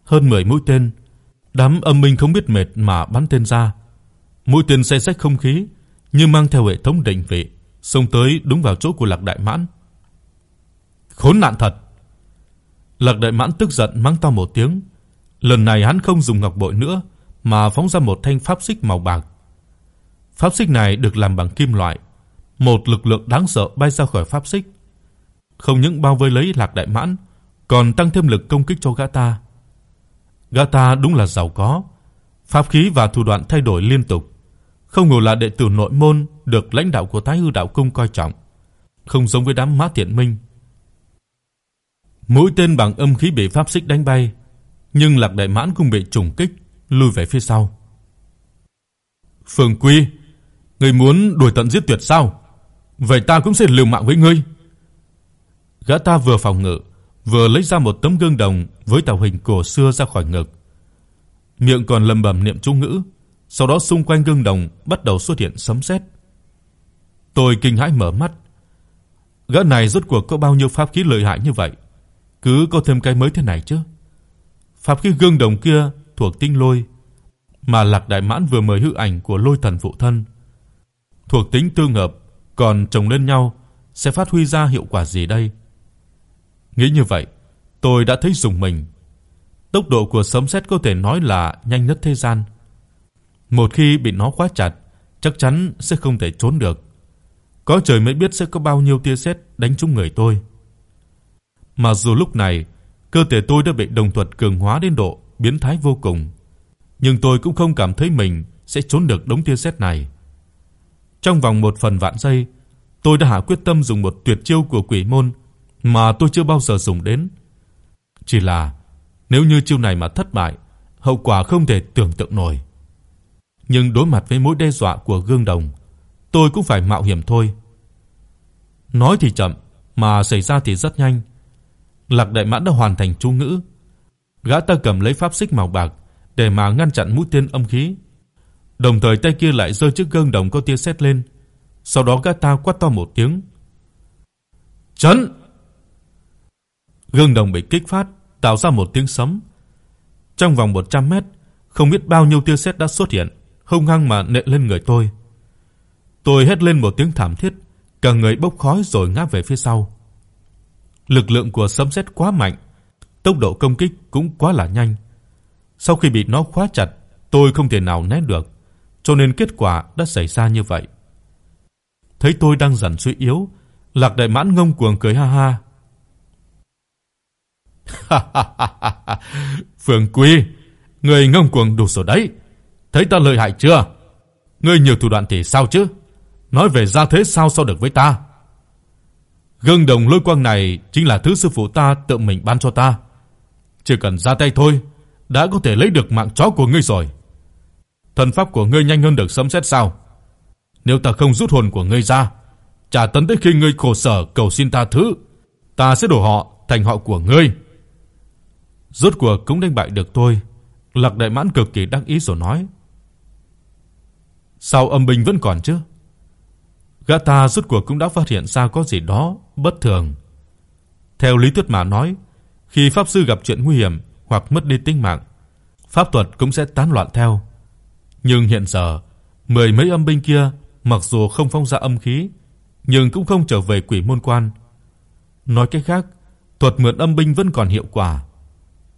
Hơn 10 mũi tên, đám âm minh không biết mệt mà bắn tên ra. Mũi tên xé rách không khí, như mang theo hệ thống định vị, xông tới đúng vào chỗ của Lạc Đại Mãn. Khốn nạn thật. Lạc Đại Mãn tức giận mắng to một tiếng, lần này hắn không dùng ngọc bội nữa mà phóng ra một thanh pháp xích màu bạc. Pháp xích này được làm bằng kim loại, một lực lượng đáng sợ bay ra khỏi pháp xích, không những bao vây lấy Lạc Đại Mãn, còn tăng thêm lực công kích cho gã ta. Gã ta đúng là giàu có, pháp khí và thủ đoạn thay đổi liên tục, không ngờ là đệ tử nội môn được lãnh đạo của Thái Hư đạo cung coi trọng, không giống với đám Mã Tiện Minh. Mũi tên bằng âm khí bị pháp xích đánh bay, nhưng Lạc Đại Mãn cũng bị trùng kích, lùi về phía sau. Phương Quy, ngươi muốn đuổi tận giết tuyệt sao? Vậy ta cũng sẽ liều mạng với ngươi. Gã ta vừa phòng ngự, vừa lấy ra một tấm gương đồng với tạo hình cổ xưa ra khỏi ngực. Miệng còn lẩm bẩm niệm chú ngữ, sau đó xung quanh gương đồng bắt đầu xuất hiện sấm sét. Tôi kinh hãi mở mắt. Gã này rốt cuộc có bao nhiêu pháp khí lợi hại như vậy? Cứ có thêm cái mới thế này chứ. Pháp khí gương đồng kia thuộc tinh lôi, mà Lạc Đại Mãn vừa mời hư ảnh của Lôi Thần phụ thân. Thuộc tính tương hợp, còn chồng lên nhau sẽ phát huy ra hiệu quả gì đây? Nghĩ như vậy, tôi đã thấy rùng mình. Tốc độ của sấm sét có thể nói là nhanh nhất thế gian. Một khi bị nó khóa chặt, chắc chắn sẽ không thể trốn được. Có trời mới biết sẽ có bao nhiêu tia sét đánh trúng người tôi. Mà dù lúc này, cơ thể tôi đã bị đồng thuật cường hóa đến độ biến thái vô cùng, nhưng tôi cũng không cảm thấy mình sẽ trốn được đống tia sét này. Trong vòng một phần vạn giây, tôi đã hạ quyết tâm dùng một tuyệt chiêu của quỷ môn mà tôi chưa bao giờ dùng đến. Chỉ là nếu như chiêu này mà thất bại, hậu quả không thể tưởng tượng nổi. Nhưng đối mặt với mối đe dọa của gương đồng, tôi cũng phải mạo hiểm thôi. Nói thì chậm, mà xảy ra thì rất nhanh. Lạc Đại Mãn đã hoàn thành chú ngữ. Gã ta cầm lấy pháp xích màu bạc để mà ngăn chặn mũi tên âm khí. Đồng thời tay kia lại giơ chiếc gương đồng có tia sét lên. Sau đó gã ta quát to một tiếng. "Chấn!" Gương đồng bị kích phát, tạo ra một tiếng sấm. Trong vòng 100 mét, không biết bao nhiêu tia sét đã xuất hiện, hung hăng mà nện lên người tôi. Tôi hét lên một tiếng thảm thiết, cả người bốc khói rồi ngã về phía sau. Lực lượng của sấm sét quá mạnh, tốc độ công kích cũng quá là nhanh. Sau khi bị nó khóa chặt, tôi không thể nào né được, cho nên kết quả đã xảy ra như vậy. Thấy tôi đang dần suy yếu, Lạc Đại Mãn ngông cuồng cười ha ha. Phương Quy, ngươi ngông cuồng đủ rồi đấy. Thấy ta lợi hại chưa? Ngươi nhiều thủ đoạn thì sao chứ? Nói về gia thế sao so được với ta? Gương đồng lôi quang này chính là thứ sư phụ ta tự mình ban cho ta. Chỉ cần ra tay thôi, đã có thể lấy được mạng chó của ngươi rồi. Thần pháp của ngươi nhanh hơn được sấm sét sao? Nếu ta không rút hồn của ngươi ra, trả tấn tới khi ngươi khổ sở cầu xin ta thứ, ta sẽ đổ họ thành họ của ngươi. Rốt cuộc cũng đánh bại được tôi. Lạc Đại Mãn cực kỳ đắc ý rồi nói: "Sao âm binh vẫn còn chứ?" Gã ta rốt cuộc cũng đã phát hiện ra có gì đó bất thường. Theo lý thuyết mà nói, khi pháp sư gặp chuyện nguy hiểm hoặc mất đi tính mạng, pháp thuật cũng sẽ tán loạn theo. Nhưng hiện giờ, mười mấy âm binh kia mặc dù không phong ra âm khí, nhưng cũng không trở về quỷ môn quan. Nói cách khác, thuật mượn âm binh vẫn còn hiệu quả.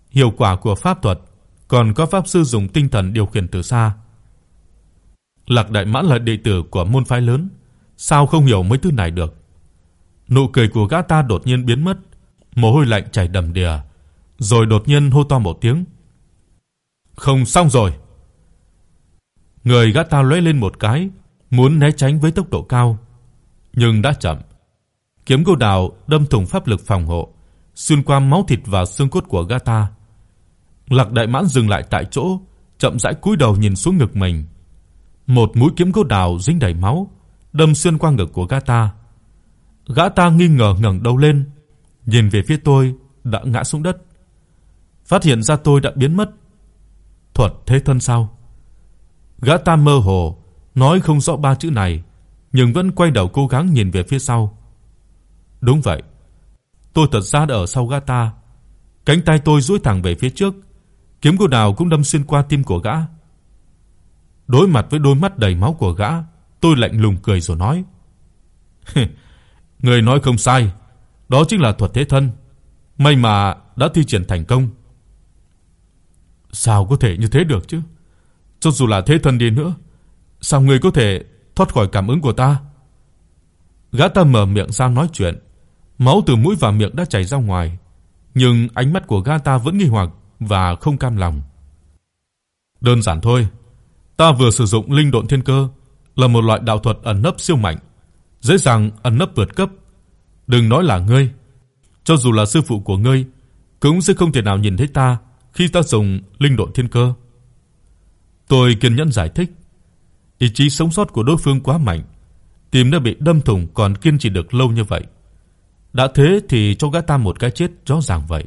Hiệu quả của pháp thuật còn có pháp sư dùng tinh thần điều khiển từ xa. Lạc Đại Mãn là đệ tử của môn phái lớn, sao không hiểu mấy thứ này được. Nụ cười của gã ta đột nhiên biến mất, mồ hôi lạnh chảy đầm đìa, rồi đột nhiên hô to một tiếng. Không xong rồi. Người gã ta lóe lên một cái, muốn né tránh với tốc độ cao, nhưng đã chậm. Kiếm gỗ đào đâm thủng pháp lực phòng hộ, xuyên qua máu thịt và xương cốt của gã ta. Lạc Đại Mãn dừng lại tại chỗ, chậm rãi cúi đầu nhìn xuống ngực mình. Một mũi kiếm gỗ đào dính đầy máu, đâm xuyên qua ngực của gã ta. Gã ta nghi ngờ ngẩng đầu lên, nhìn về phía tôi, đã ngã xuống đất. Phát hiện ra tôi đã biến mất. Thuật thế thân sao? Gã ta mơ hồ, nói không rõ ba chữ này, nhưng vẫn quay đầu cố gắng nhìn về phía sau. Đúng vậy, tôi thật ra đã ở sau gã ta. Cánh tay tôi duỗi thẳng về phía trước, kiếm của đào cũng đâm xuyên qua tim của gã. Đối mặt với đôi mắt đầy máu của gã, tôi lạnh lùng cười rồi nói: Người nói không sai, đó chính là thuật thế thân. May mà đã thi triển thành công. Sao có thể như thế được chứ? Cho dù là thế thân đi nữa, sao ngươi có thể thoát khỏi cảm ứng của ta? Gã ta mở miệng ra nói chuyện, máu từ mũi và miệng đã chảy ra ngoài, nhưng ánh mắt của gã ta vẫn nghi hoặc và không cam lòng. Đơn giản thôi, ta vừa sử dụng linh độn thiên cơ, là một loại đạo thuật ẩn nấp siêu mạnh, dễ dàng ẩn nấp vượt cấp. Đừng nói là ngươi, cho dù là sư phụ của ngươi cũng sẽ không thể nào nhìn thấy ta khi ta dùng linh độn thiên cơ. Tôi kiên nhẫn giải thích, ý chí sống sót của đối phương quá mạnh, tim đã bị đâm thủng còn kiên trì được lâu như vậy. Đã thế thì cho gã ta một cái chết rõ ràng vậy.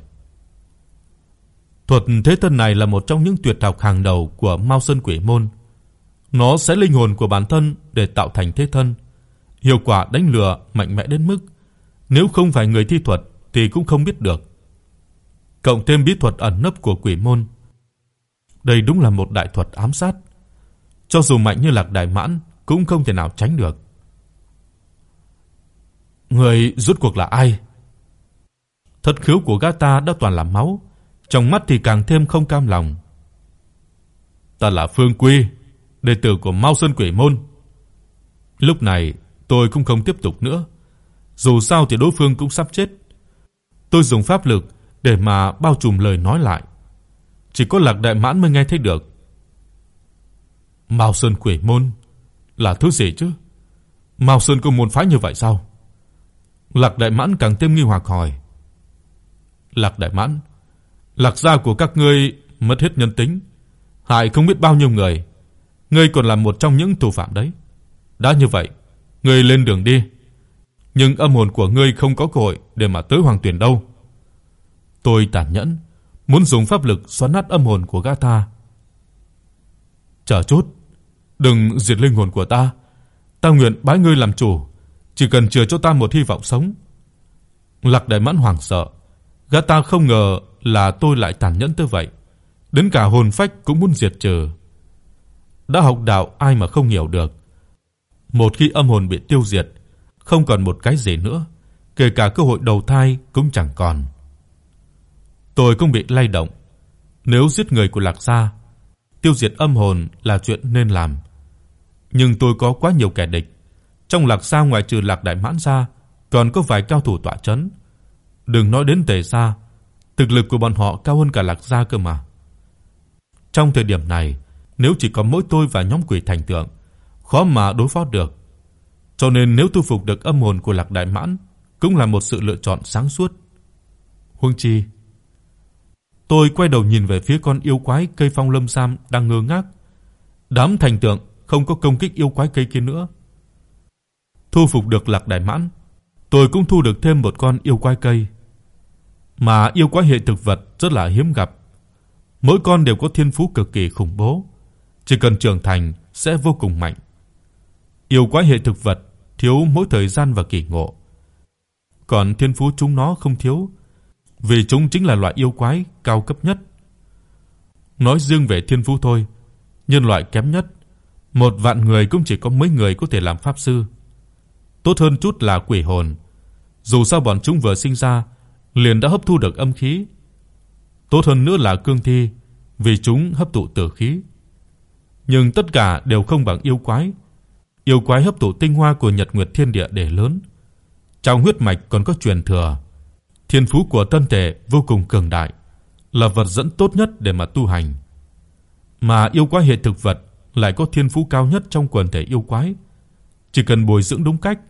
Thuật thế thân này là một trong những tuyệt học hàng đầu của Mao Sơn Quỷ môn. Nó sẽ linh hồn của bản thân để tạo thành thế thân. Hiệu quả đánh lừa mạnh mẽ đến mức nếu không phải người thi thuật thì cũng không biết được. Cộng thêm bí thuật ẩn nấp của quỷ môn. Đây đúng là một đại thuật ám sát. Cho dù mạnh như Lạc Đại Mãn cũng không thể nào tránh được. Người rốt cuộc là ai? Thất khiếu của gã ta đã toàn là máu, trong mắt thì càng thêm không cam lòng. Ta là Phương Quy, đệ tử của Mao Sơn Quỷ môn. Lúc này, tôi cũng không tiếp tục nữa. Dù sao thì đối phương cũng sắp chết. Tôi dùng pháp lực để mà bao trùm lời nói lại. Chỉ có Lạc Đại Mãn mới nghe thấy được. Mao Sơn Quỷ môn là thứ gì chứ? Mao Sơn có môn phái như vậy sao? Lạc Đại Mãn càng thêm nghi hoặc hỏi. Lạc Đại Mãn, Lạc gia của các ngươi mất hết nhân tính, hại không biết bao nhiêu người, ngươi còn là một trong những thủ phạm đấy. Đã như vậy, ngươi lên đường đi. Nhưng âm hồn của ngươi không có cơ hội để mà tới hoàng tuyển đâu. Tôi tàn nhẫn, muốn dùng pháp lực xoắn nát âm hồn của gã ta. Chờ chút, đừng diệt linh hồn của ta. Ta nguyện bái ngươi làm chủ, chỉ cần chừa cho ta một hy vọng sống. Lạc Đại Mãn hoảng sợ, gã ta không ngờ là tôi lại tàn nhẫn tới vậy, đến cả hồn phách cũng muốn diệt trừ. Đã học đạo ai mà không hiểu được. Một khi âm hồn bị tiêu diệt, không còn một cái gì nữa, kể cả cơ hội đầu thai cũng chẳng còn. Tôi cũng bị lay động. Nếu giết người của Lạc gia, tiêu diệt âm hồn là chuyện nên làm. Nhưng tôi có quá nhiều kẻ địch. Trong Lạc gia ngoài trừ Lạc Đại Mãn gia, còn có vài cao thủ tọa trấn. Đừng nói đến Tề gia, thực lực của bọn họ cao hơn cả Lạc gia cơ mà. Trong thời điểm này, nếu chỉ có mỗi tôi và nhóm quỷ thành tượng, khó mà đối phó được. Cho nên nếu thu phục được âm hồn của Lạc Đại Mãn cũng là một sự lựa chọn sáng suốt. Huống chi, tôi quay đầu nhìn về phía con yêu quái cây phong lâm sam đang ngơ ngác. Đám thành tượng không có công kích yêu quái cây kia nữa. Thu phục được Lạc Đại Mãn, tôi cũng thu được thêm một con yêu quái cây. Mà yêu quái hệ thực vật rất là hiếm gặp. Mỗi con đều có thiên phú cực kỳ khủng bố, chỉ cần trưởng thành sẽ vô cùng mạnh. Yêu quái hệ thực vật thiếu mỗi thời gian và kỳ ngộ. Còn thiên phú chúng nó không thiếu, vì chúng chính là loại yêu quái cao cấp nhất. Nói riêng về thiên phú thôi, nhân loại kém nhất, một vạn người cũng chỉ có mấy người có thể làm pháp sư. Tốt hơn chút là quỷ hồn. Dù sao bọn chúng vừa sinh ra liền đã hấp thu được âm khí. Tốt hơn nữa là cương thi, vì chúng hấp thụ tử khí. Nhưng tất cả đều không bằng yêu quái. Yêu quái hấp thụ tinh hoa của Nhật Nguyệt Thiên Địa để lớn. Trong huyết mạch còn có truyền thừa. Thiên phú của thân thể vô cùng cường đại, là vật dẫn tốt nhất để mà tu hành. Mà yêu quái hệ thực vật lại có thiên phú cao nhất trong quần thể yêu quái. Chỉ cần bồi dưỡng đúng cách,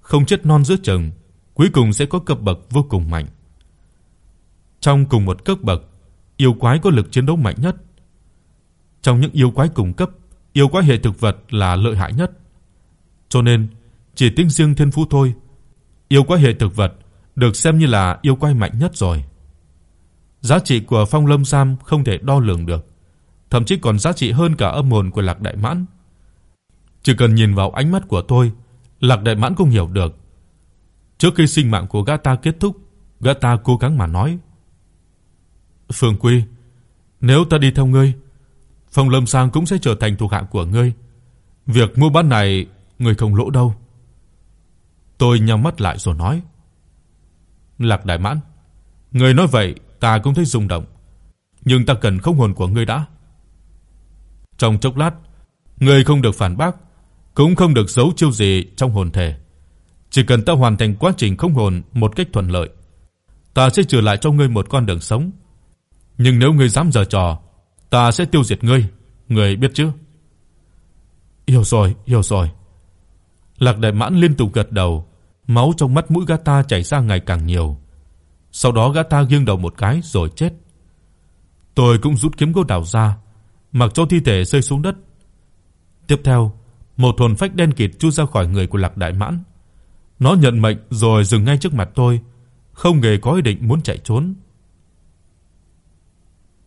không chết non giữa chừng, cuối cùng sẽ có cấp bậc vô cùng mạnh. Trong cùng một cấp bậc, yêu quái có lực chiến đấu mạnh nhất. Trong những yêu quái cùng cấp, yêu quái hệ thực vật là lợi hại nhất. Cho nên, chỉ tính riêng thiên phú thôi, yêu quái hệ thực vật được xem như là yêu quái mạnh nhất rồi. Giá trị của Phong Lâm Sam không thể đo lường được, thậm chí còn giá trị hơn cả âm hồn của Lạc Đại Mãn. Chỉ cần nhìn vào ánh mắt của tôi, Lạc Đại Mãn cũng hiểu được. Trước khi sinh mạng của gã ta kết thúc, gã ta cố gắng mà nói: "Phương Quy, nếu ta đi theo ngươi, Phong Lâm Sang cũng sẽ trở thành thuộc hạ của ngươi. Việc mua bán này ngươi không lỗ đâu." Tôi nhắm mắt lại rồi nói: "Lạc Đại Mãn, ngươi nói vậy ta cũng thấy rung động, nhưng ta cần không hồn của ngươi đã." Trong chốc lát, ngươi không được phản bác, cũng không được giấu chiêu gì trong hồn thể. Chỉ cần ta hoàn thành quá trình không hồn một cách thuận lợi, ta sẽ trở lại cho ngươi một con đường sống. Nhưng nếu ngươi dám giở trò, ta sẽ tiêu diệt ngươi, ngươi biết chứ? Hiểu rồi, hiểu rồi. Lạc Đại Mãn liên tục gật đầu, máu trong mắt mũi gã ta chảy ra ngày càng nhiều. Sau đó gã ta nghiêng đầu một cái rồi chết. Tôi cũng rút kiếm gỗ đào ra, mặc cho thi thể rơi xuống đất. Tiếp theo, một hồn phách đen kịt chui ra khỏi người của Lạc Đại Mãn. Nó nhận mệnh rồi dừng ngay trước mặt tôi, không hề có ý định muốn chạy trốn.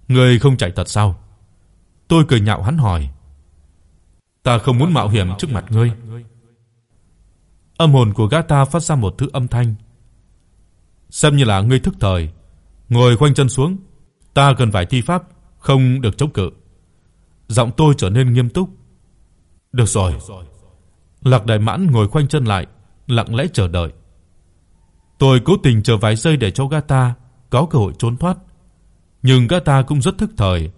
Ngươi không chạy thật sao? Tôi cười nhạo hắn hỏi. Ta không muốn mạo hiểm trước mặt ngươi. Âm hồn của gã ta phát ra một thứ âm thanh. Xem như là ngươi thức thời, ngồi khoanh chân xuống, ta cần phải thi pháp, không được chống cự. Giọng tôi trở nên nghiêm túc. Được rồi. Lạc Đại Mãn ngồi khoanh chân lại, lặng lẽ chờ đợi. Tôi cố tình chờ vài giây để cho gã ta có cơ hội trốn thoát, nhưng gã ta cũng rất thức thời,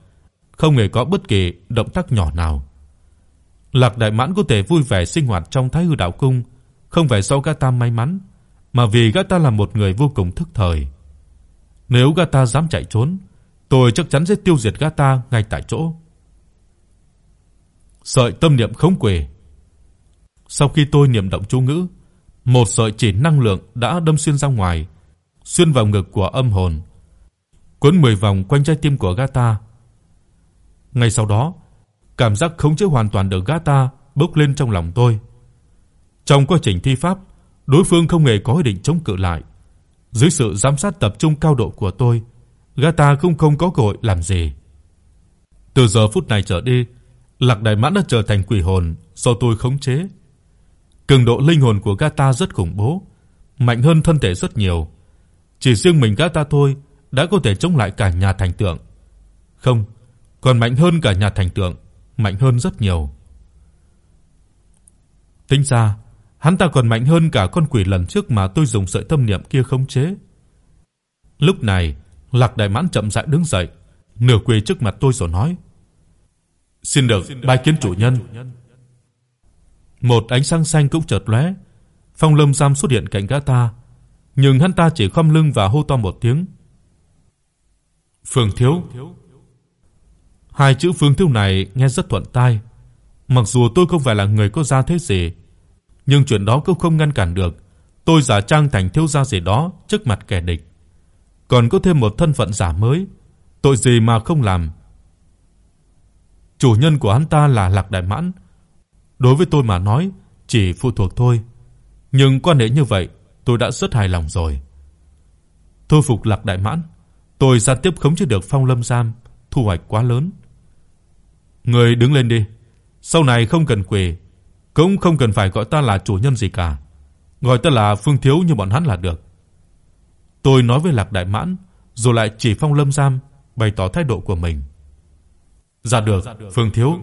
không hề có bất kỳ động tác nhỏ nào. Lạc Đại Mãn có thể vui vẻ sinh hoạt trong Thái Hư đạo cung, không phải do gã ta may mắn, mà vì gã ta là một người vô cùng thức thời. Nếu gã ta dám chạy trốn, tôi chắc chắn sẽ tiêu diệt gã ta ngay tại chỗ. Sợi tâm niệm khống quỷ. Sau khi tôi niệm động chú ngữ, một sợi chỉ năng lượng đã đâm xuyên ra ngoài, xuyên vào ngực của âm hồn, quấn 10 vòng quanh trái tim của gã ta. Ngay sau đó, cảm giác khống chế hoàn toàn được gã ta bốc lên trong lòng tôi. Trong quá trình thi pháp, đối phương không hề có ý định chống cự lại. Dưới sự giám sát tập trung cao độ của tôi, gã ta không có cơ hội làm gì. Từ giờ phút này trở đi, Lạc Đại Mãn đã trở thành quỷ hồn do tôi khống chế. Cường độ linh hồn của gã ta rất khủng bố, mạnh hơn thân thể rất nhiều. Chỉ riêng mình gã ta thôi đã có thể chống lại cả nhà thành tượng. Không, còn mạnh hơn cả nhà thành tượng, mạnh hơn rất nhiều. Tính ra, hắn ta còn mạnh hơn cả con quỷ lần trước mà tôi dùng sợi tâm niệm kia khống chế. Lúc này, Lạc Đại Mãn chậm rãi đứng dậy, nửa quỳ trước mặt tôi rồi nói: "Xin được bái kiến chủ nhân." Một ánh sáng xanh cũng chợt lóe, Phong Lâm Giam xuất hiện cạnh gã ta, nhưng hắn ta chỉ khom lưng và hô to một tiếng. "Phương thiếu." Hai chữ Phương thiếu này nghe rất thuận tai, mặc dù tôi không phải là người có gia thế gì, nhưng chuyện đó cũng không ngăn cản được tôi giả trang thành thiếu gia gì đó trước mặt kẻ địch. Còn có thêm một thân phận giả mới, tội gì mà không làm. Chủ nhân của hắn ta là Lạc Đại Mãn, đối với tôi mà nói chỉ phụ thuộc thôi, nhưng quan hệ như vậy, tôi đã rất hài lòng rồi. Thu phục Lạc Đại Mãn, tôi gián tiếp khống chế được Phong Lâm Giam, thu hoạch quá lớn. Người đứng lên đi, sau này không cần quỳ, cũng không cần phải gọi ta là chủ nhân gì cả, gọi ta là Phương thiếu như bọn hắn là được. Tôi nói với Lạc Đại Mãn, rồi lại chỉ Phong Lâm Giam bày tỏ thái độ của mình. Dạ được, Phương thiếu.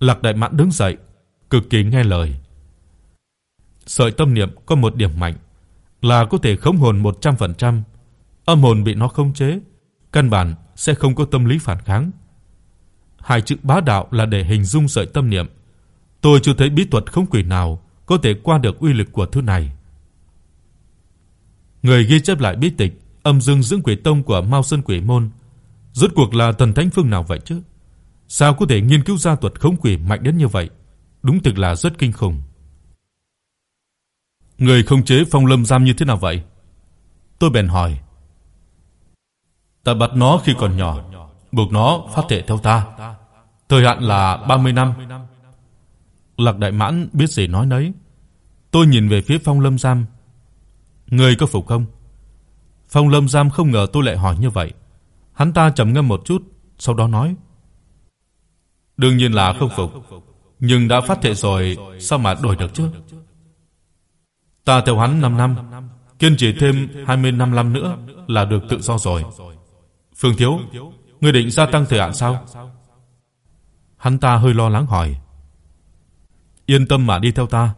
Lạc Đại Mãn đứng dậy, cực kỳ nghe lời. Sợi tâm niệm có một điểm mạnh là có thể khống hồn 100%, âm hồn bị nó khống chế, căn bản sẽ không có tâm lý phản kháng. Hai chữ bá đạo là để hình dung sợi tâm niệm. Tôi chưa thấy bí thuật khống quỷ nào có thể qua được uy lực của thứ này. Người ghi chép lại bí tịch Âm Dương Dưỡng Quỷ Tông của Mao Sơn Quỷ môn, rốt cuộc là thần thánh phương nào vậy chứ? Sao có thể nghiên cứu ra thuật khống quỷ mạnh đến như vậy? Đúng thực là rất kinh khủng. Người khống chế Phong Lâm giam như thế nào vậy? Tôi bèn hỏi. Ta bắt nó khi còn nhỏ, buộc nó phát thể theo ta. Thời hạn là 30 năm. Lạc Đại Mãn biết gì nói nấy. Tôi nhìn về phía Phong Lâm giam. Ngươi có phục không? Phong Lâm giam không ngờ tôi lại hỏi như vậy. Hắn ta trầm ngâm một chút, sau đó nói: Đương nhiên là không phục, nhưng đã phát thệ rồi, sao mà đổi được chứ? Ta theo hắn 5 năm, kiên trì thêm 25 năm nữa là được tự do rồi. Phương thiếu, ngươi định gia tăng thời hạn sao? Hắn ta hơi lo lắng hỏi. Yên tâm mà đi theo ta,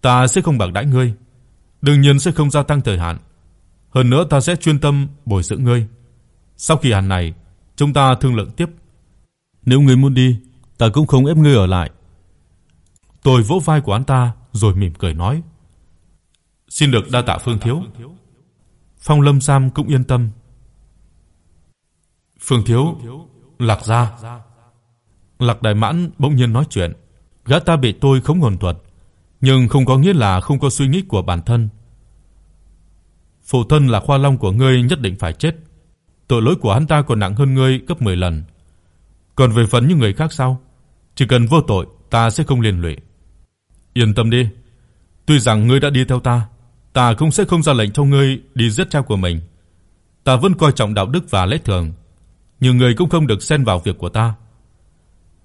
ta sẽ không bạc đãi ngươi, đương nhiên sẽ không gia tăng thời hạn. Hơn nữa ta sẽ chuyên tâm bồi dưỡng ngươi. Sau kỳ hạn này, chúng ta thương lượng tiếp. Nếu ngươi muốn đi, ta cũng không ép ngươi ở lại." Tôi vỗ vai của hắn ta rồi mỉm cười nói: "Xin được đa tạ Phương thiếu." Phong Lâm Sam cũng yên tâm. "Phương thiếu, Lạc gia." Lạc Đại Mãn bỗng nhiên nói chuyện, gã ta bị tôi khống hồn thuật, nhưng không có nghĩa là không có suy nghĩ của bản thân. Phụ thân là Khoa Long của ngươi nhất định phải chết. Tội lỗi của hắn ta còn nặng hơn ngươi gấp 10 lần. Còn về phần những người khác sao? Chỉ cần vô tội, ta sẽ không liên lụy. Yên tâm đi. Tuy rằng ngươi đã đi theo ta, ta cũng sẽ không ra lệnh cho ngươi đi giết cha của mình. Ta vẫn coi trọng đạo đức và lễ thường, nhưng ngươi cũng không được xen vào việc của ta.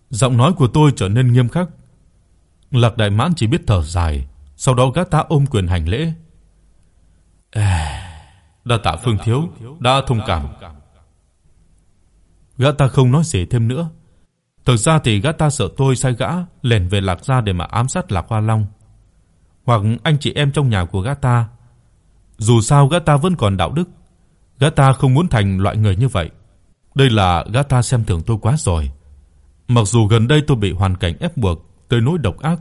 Giọng nói của tôi trở nên nghiêm khắc. Lạc Đại Mãn chỉ biết thở dài, sau đó gã ta ôm quyền hành lễ. À, đa tạ Phương thiếu, đã thông cảm. Gã ta không nói gì thêm nữa. Thực ra thì gã ta sợ tôi sai gã lẻn về Lạc gia để mà ám sát Lạc Hoa Long, hoặc anh chị em trong nhà của gã ta. Dù sao gã ta vẫn còn đạo đức, gã ta không muốn thành loại người như vậy. Đây là gã ta xem thường tôi quá rồi. Mặc dù gần đây tôi bị hoàn cảnh ép buộc tới nỗi độc ác,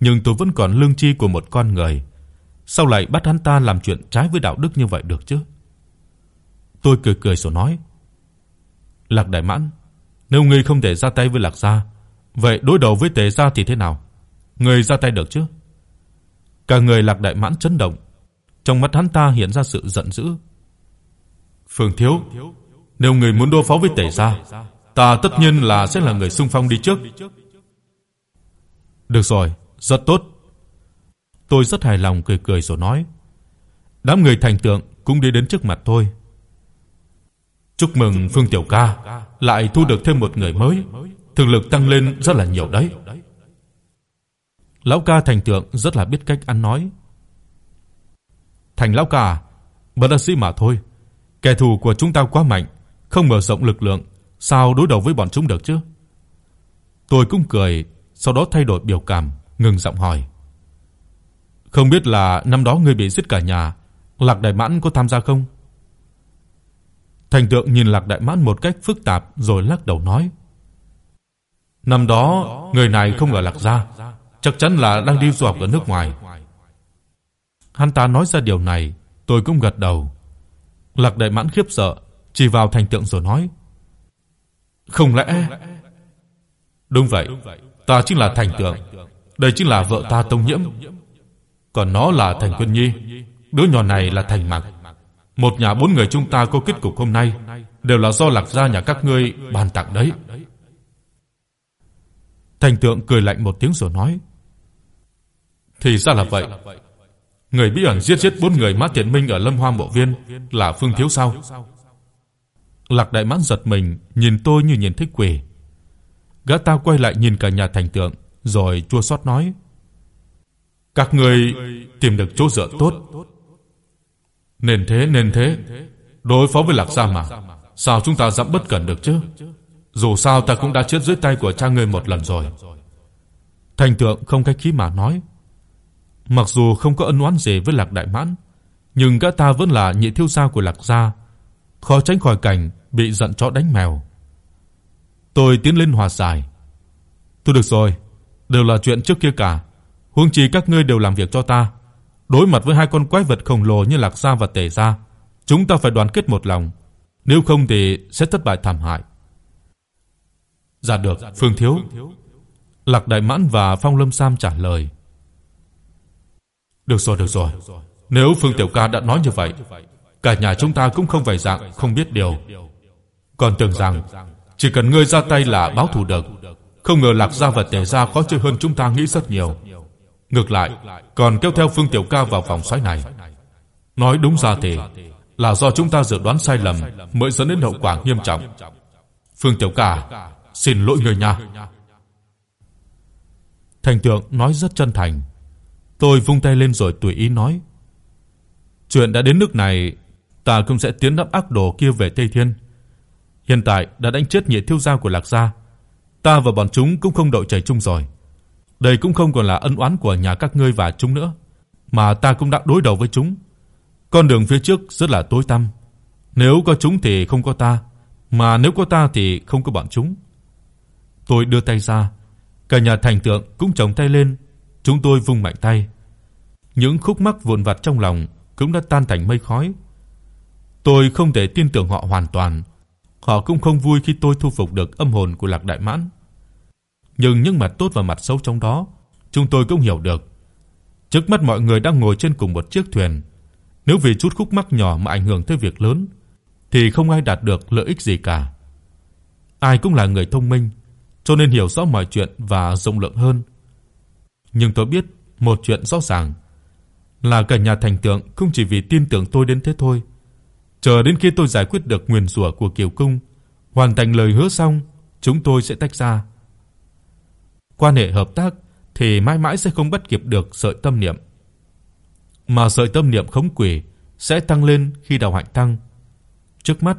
nhưng tôi vẫn còn lương tri của một con người. Sao lại bắt hắn ta làm chuyện trái với đạo đức như vậy được chứ? Tôi cười cười rồi nói: "Lạc Đại Mãn, nếu ngươi không thể ra tay với Lạc gia, vậy đối đầu với Tề gia thì thế nào? Ngươi ra tay được chứ?" Cả người Lạc Đại Mãn chấn động, trong mắt hắn ta hiện ra sự giận dữ. "Phương thiếu, nếu ngươi muốn đối phó với Tề gia, ta tất nhiên là sẽ là người xung phong đi trước." "Được rồi, rất tốt." Tôi rất hài lòng cười cười rồi nói. Đám người thành tượng cũng đi đến trước mặt tôi. Chúc mừng Phương tiểu ca lại thu được thêm một người mới, thực lực tăng lên rất là nhiều đấy. Lão ca thành tượng rất là biết cách ăn nói. Thành lão ca, bất đắc dĩ mà thôi. Kẻ thù của chúng ta quá mạnh, không mở rộng lực lượng, sao đối đầu với bọn chúng được chứ? Tôi cũng cười, sau đó thay đổi biểu cảm, ngừng giọng hỏi. Không biết là năm đó ngươi bị giết cả nhà, Lạc Đại Mãn có tham gia không? Thành Tượng nhìn Lạc Đại Mãn một cách phức tạp rồi lắc đầu nói: Năm đó người này không ở Lạc gia, chắc chắn là đang đi du học ở nước ngoài. Hắn ta nói ra điều này, tôi cũng gật đầu. Lạc Đại Mãn khiếp sợ, chỉ vào Thành Tượng rồi nói: "Không lẽ?" "Đúng vậy, ta chính là Thành Tượng, đây chính là vợ ta Tông Nhiễm." còn nó là Thành Quân Nhi, đứa nhỏ này là Thành Mặc. Một nhà bốn người chúng ta có kết cục hôm nay đều là do Lạc gia nhà các ngươi ban tặng đấy." Thành Tượng cười lạnh một tiếng rồi nói: "Thì ra là vậy. Người bí ẩn giết chết bốn người Mã Tiện Minh ở Lâm Hoa Mộ Viên là Phương Thiếu sao?" Lạc Đại Mãn giật mình, nhìn tôi như nhìn thích quỷ. Gã ta quay lại nhìn cả nhà Thành Tượng, rồi chua xót nói: các ngươi tìm được chỗ dựa tốt. Nên thế nên thế, đối phó với Lạc Gia mà, sao chúng ta dám bất cẩn được chứ? Dù sao ta cũng đã chết dưới tay của cha ngươi một lần rồi." Thành Tượng không khách khí mà nói. Mặc dù không có ân oán gì với Lạc Đại Mãn, nhưng gã ta vẫn là nhị thiếu gia của Lạc gia, khó tránh khỏi cảnh bị giận chó đánh mèo. Tôi tiến lên hòa giải. Tôi được rồi, đều là chuyện trước kia cả, Huống chi các ngươi đều làm việc cho ta, đối mặt với hai con quái vật khổng lồ như Lạc Gia và Tề Gia, chúng ta phải đoàn kết một lòng, nếu không thì sẽ thất bại thảm hại." Dạ được, Phương thiếu. Lạc Đại Mãn và Phong Lâm Sam trả lời. Được rồi, được rồi. Nếu Phương tiểu ca đã nói như vậy, cả nhà chúng ta cũng không phải dạng không biết điều. Còn tưởng rằng chỉ cần ngươi ra tay là báo thù được, không ngờ Lạc gia và Tề gia khó chơi hơn chúng ta nghĩ rất nhiều. Ngược lại, còn kéo theo Phương Tiểu Ca vào vòng xoáy này. Nói đúng ra thì là do chúng ta dự đoán sai lầm mới dẫn đến hậu quả nghiêm trọng. Phương Tiểu Ca, xin lỗi người nha. Thành Tượng nói rất chân thành. Tôi vung tay lên rồi tùy ý nói: "Chuyện đã đến nước này, ta cũng sẽ tiến đắp ác đồ kia về Tây Thiên. Hiện tại đã đánh chết nhị thiếu gia của Lạc gia, ta và bọn chúng cũng không đội trời chung rồi. Đây cũng không còn là ân oán của nhà các ngươi và chúng nữa, mà ta cũng đã đối đầu với chúng. Con đường phía trước rất là tối tăm, nếu có chúng thì không có ta, mà nếu có ta thì không có bọn chúng. Tôi đưa tay ra, cả nhà thành tượng cũng chống tay lên, chúng tôi vung mạnh tay. Những khúc mắc vụn vặt trong lòng cũng đã tan thành mây khói. Tôi không thể tin tưởng họ hoàn toàn. Họ cũng không vui khi tôi thu phục được âm hồn của Lạc Đại Mãn. Nhưng những mặt tốt và mặt xấu trong đó, chúng tôi cũng hiểu được. Trước mắt mọi người đang ngồi trên cùng một chiếc thuyền, nếu vì chút khúc mắc nhỏ mà ảnh hưởng tới việc lớn thì không ai đạt được lợi ích gì cả. Ai cũng là người thông minh, cho nên hiểu rõ mọi chuyện và rộng lượng hơn. Nhưng tôi biết một chuyện rõ ràng, là cả nhà thành tượng không chỉ vì tin tưởng tôi đến thế thôi. Chờ đến khi tôi giải quyết được nguyền rủa của Kiều cung, hoàn thành lời hứa xong, chúng tôi sẽ tách ra. Quan hệ hợp tác thì mãi mãi sẽ không bắt kịp được sợi tâm niệm. Mà sợi tâm niệm khống quỷ sẽ tăng lên khi đạo hạnh tăng. Trước mắt,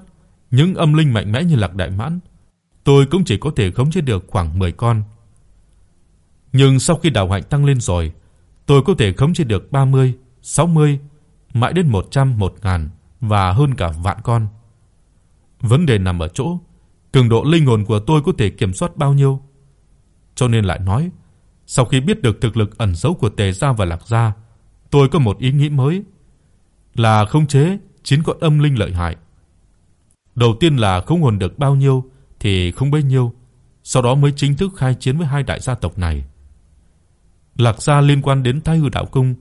những âm linh mạnh mẽ như Lạc Đại Mãn, tôi cũng chỉ có thể khống chế được khoảng 10 con. Nhưng sau khi đạo hạnh tăng lên rồi, tôi có thể khống chế được 30, 60, mãi đến 100, 1000 và hơn cả vạn con. Vấn đề nằm ở chỗ cường độ linh hồn của tôi có thể kiểm soát bao nhiêu. Cho nên lại nói, sau khi biết được thực lực ẩn giấu của Tề gia và Lạc gia, tôi có một ý nghĩ mới, là khống chế chín con âm linh lợi hại. Đầu tiên là khống hồn được bao nhiêu thì không bấy nhiêu, sau đó mới chính thức khai chiến với hai đại gia tộc này. Lạc gia liên quan đến Thái Hư đạo cung,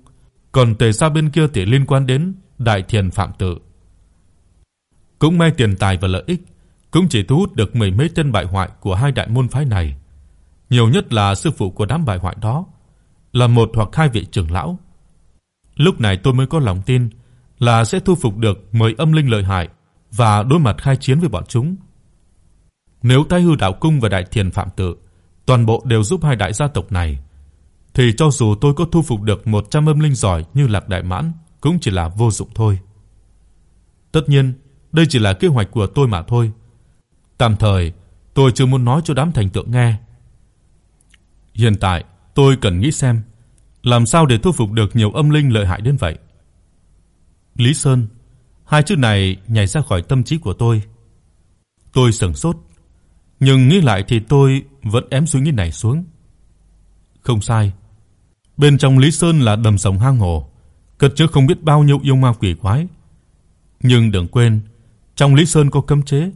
còn Tề gia bên kia thì liên quan đến Đại Thiền Phạm tự. Cũng may tiền tài và lợi ích cũng chỉ thu hút được mười mấy tên bại hoại của hai đại môn phái này, nhiều nhất là sư phụ của đám bại hoại đó, là một hoặc hai vị trưởng lão. Lúc này tôi mới có lòng tin là sẽ thu phục được 10 âm linh lợi hại và đối mặt khai chiến với bọn chúng. Nếu Thái Hư đạo cung và Đại Thiền Phạm tự toàn bộ đều giúp hai đại gia tộc này, thì cho dù tôi có thu phục được 100 âm linh giỏi như Lạc Đại Mãn cũng chỉ là vô dụng thôi. Tất nhiên, đây chỉ là kế hoạch của tôi mà thôi. Tạm thời, tôi chưa muốn nói cho đám thành tượng nghe. Hiện tại, tôi cần nghĩ xem làm sao để thu phục được nhiều âm linh lợi hại đến vậy. Lý Sơn, hai chữ này nhảy ra khỏi tâm trí của tôi. Tôi sững sốt, nhưng nghĩ lại thì tôi vẫn ém suy nghĩ này xuống. Không sai. Bên trong Lý Sơn là đầm sông hang hồ, cất chứa không biết bao nhiêu yêu ma quỷ quái. Nhưng đừng quên, trong Lý Sơn có cấm chế,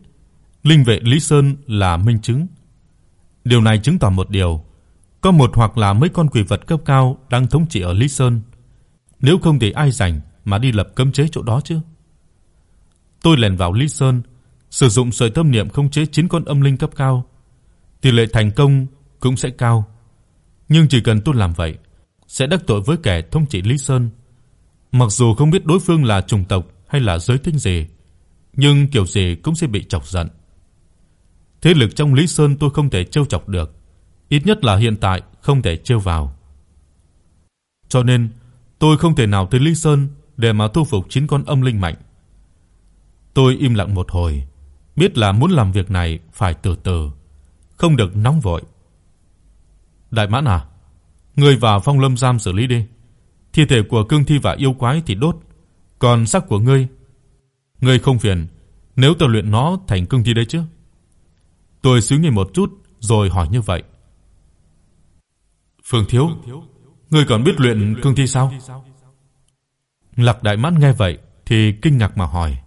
linh vệ Lý Sơn là minh chứng. Điều này chứng tỏ một điều, có một hoặc là mấy con quỷ vật cấp cao đang thống trị ở Lý Sơn. Nếu không thì ai rảnh mà đi lập cấm chế chỗ đó chứ? Tôi lèn vào Lý Sơn, sử dụng sợi tâm niệm khống chế 9 con âm linh cấp cao. Tỷ lệ thành công cũng sẽ cao. Nhưng chỉ cần tôi làm vậy, sẽ đắc tội với kẻ thống trị Lý Sơn. Mặc dù không biết đối phương là chủng tộc hay là giới tính gì, nhưng kiểu gì cũng sẽ bị chọc giận. Thế lực trong Lý Sơn tôi không thể trêu chọc được, ít nhất là hiện tại không thể trêu vào. Cho nên, tôi không thể nào tới Lý Sơn để mà thu phục chín con âm linh mạnh. Tôi im lặng một hồi, biết là muốn làm việc này phải từ từ, không được nóng vội. Đại Mãn à, ngươi vào Phong Lâm giam xử lý đi. Thi thể của cương thi và yêu quái thì đốt, còn xác của ngươi, ngươi không phiền nếu tôi luyện nó thành cương thi đấy chứ? Tôi suy nghĩ một chút rồi hỏi như vậy. Phương thiếu, ngươi còn biết luyện cương thi sao? Lạc Đại Mãn nghe vậy thì kinh ngạc mà hỏi: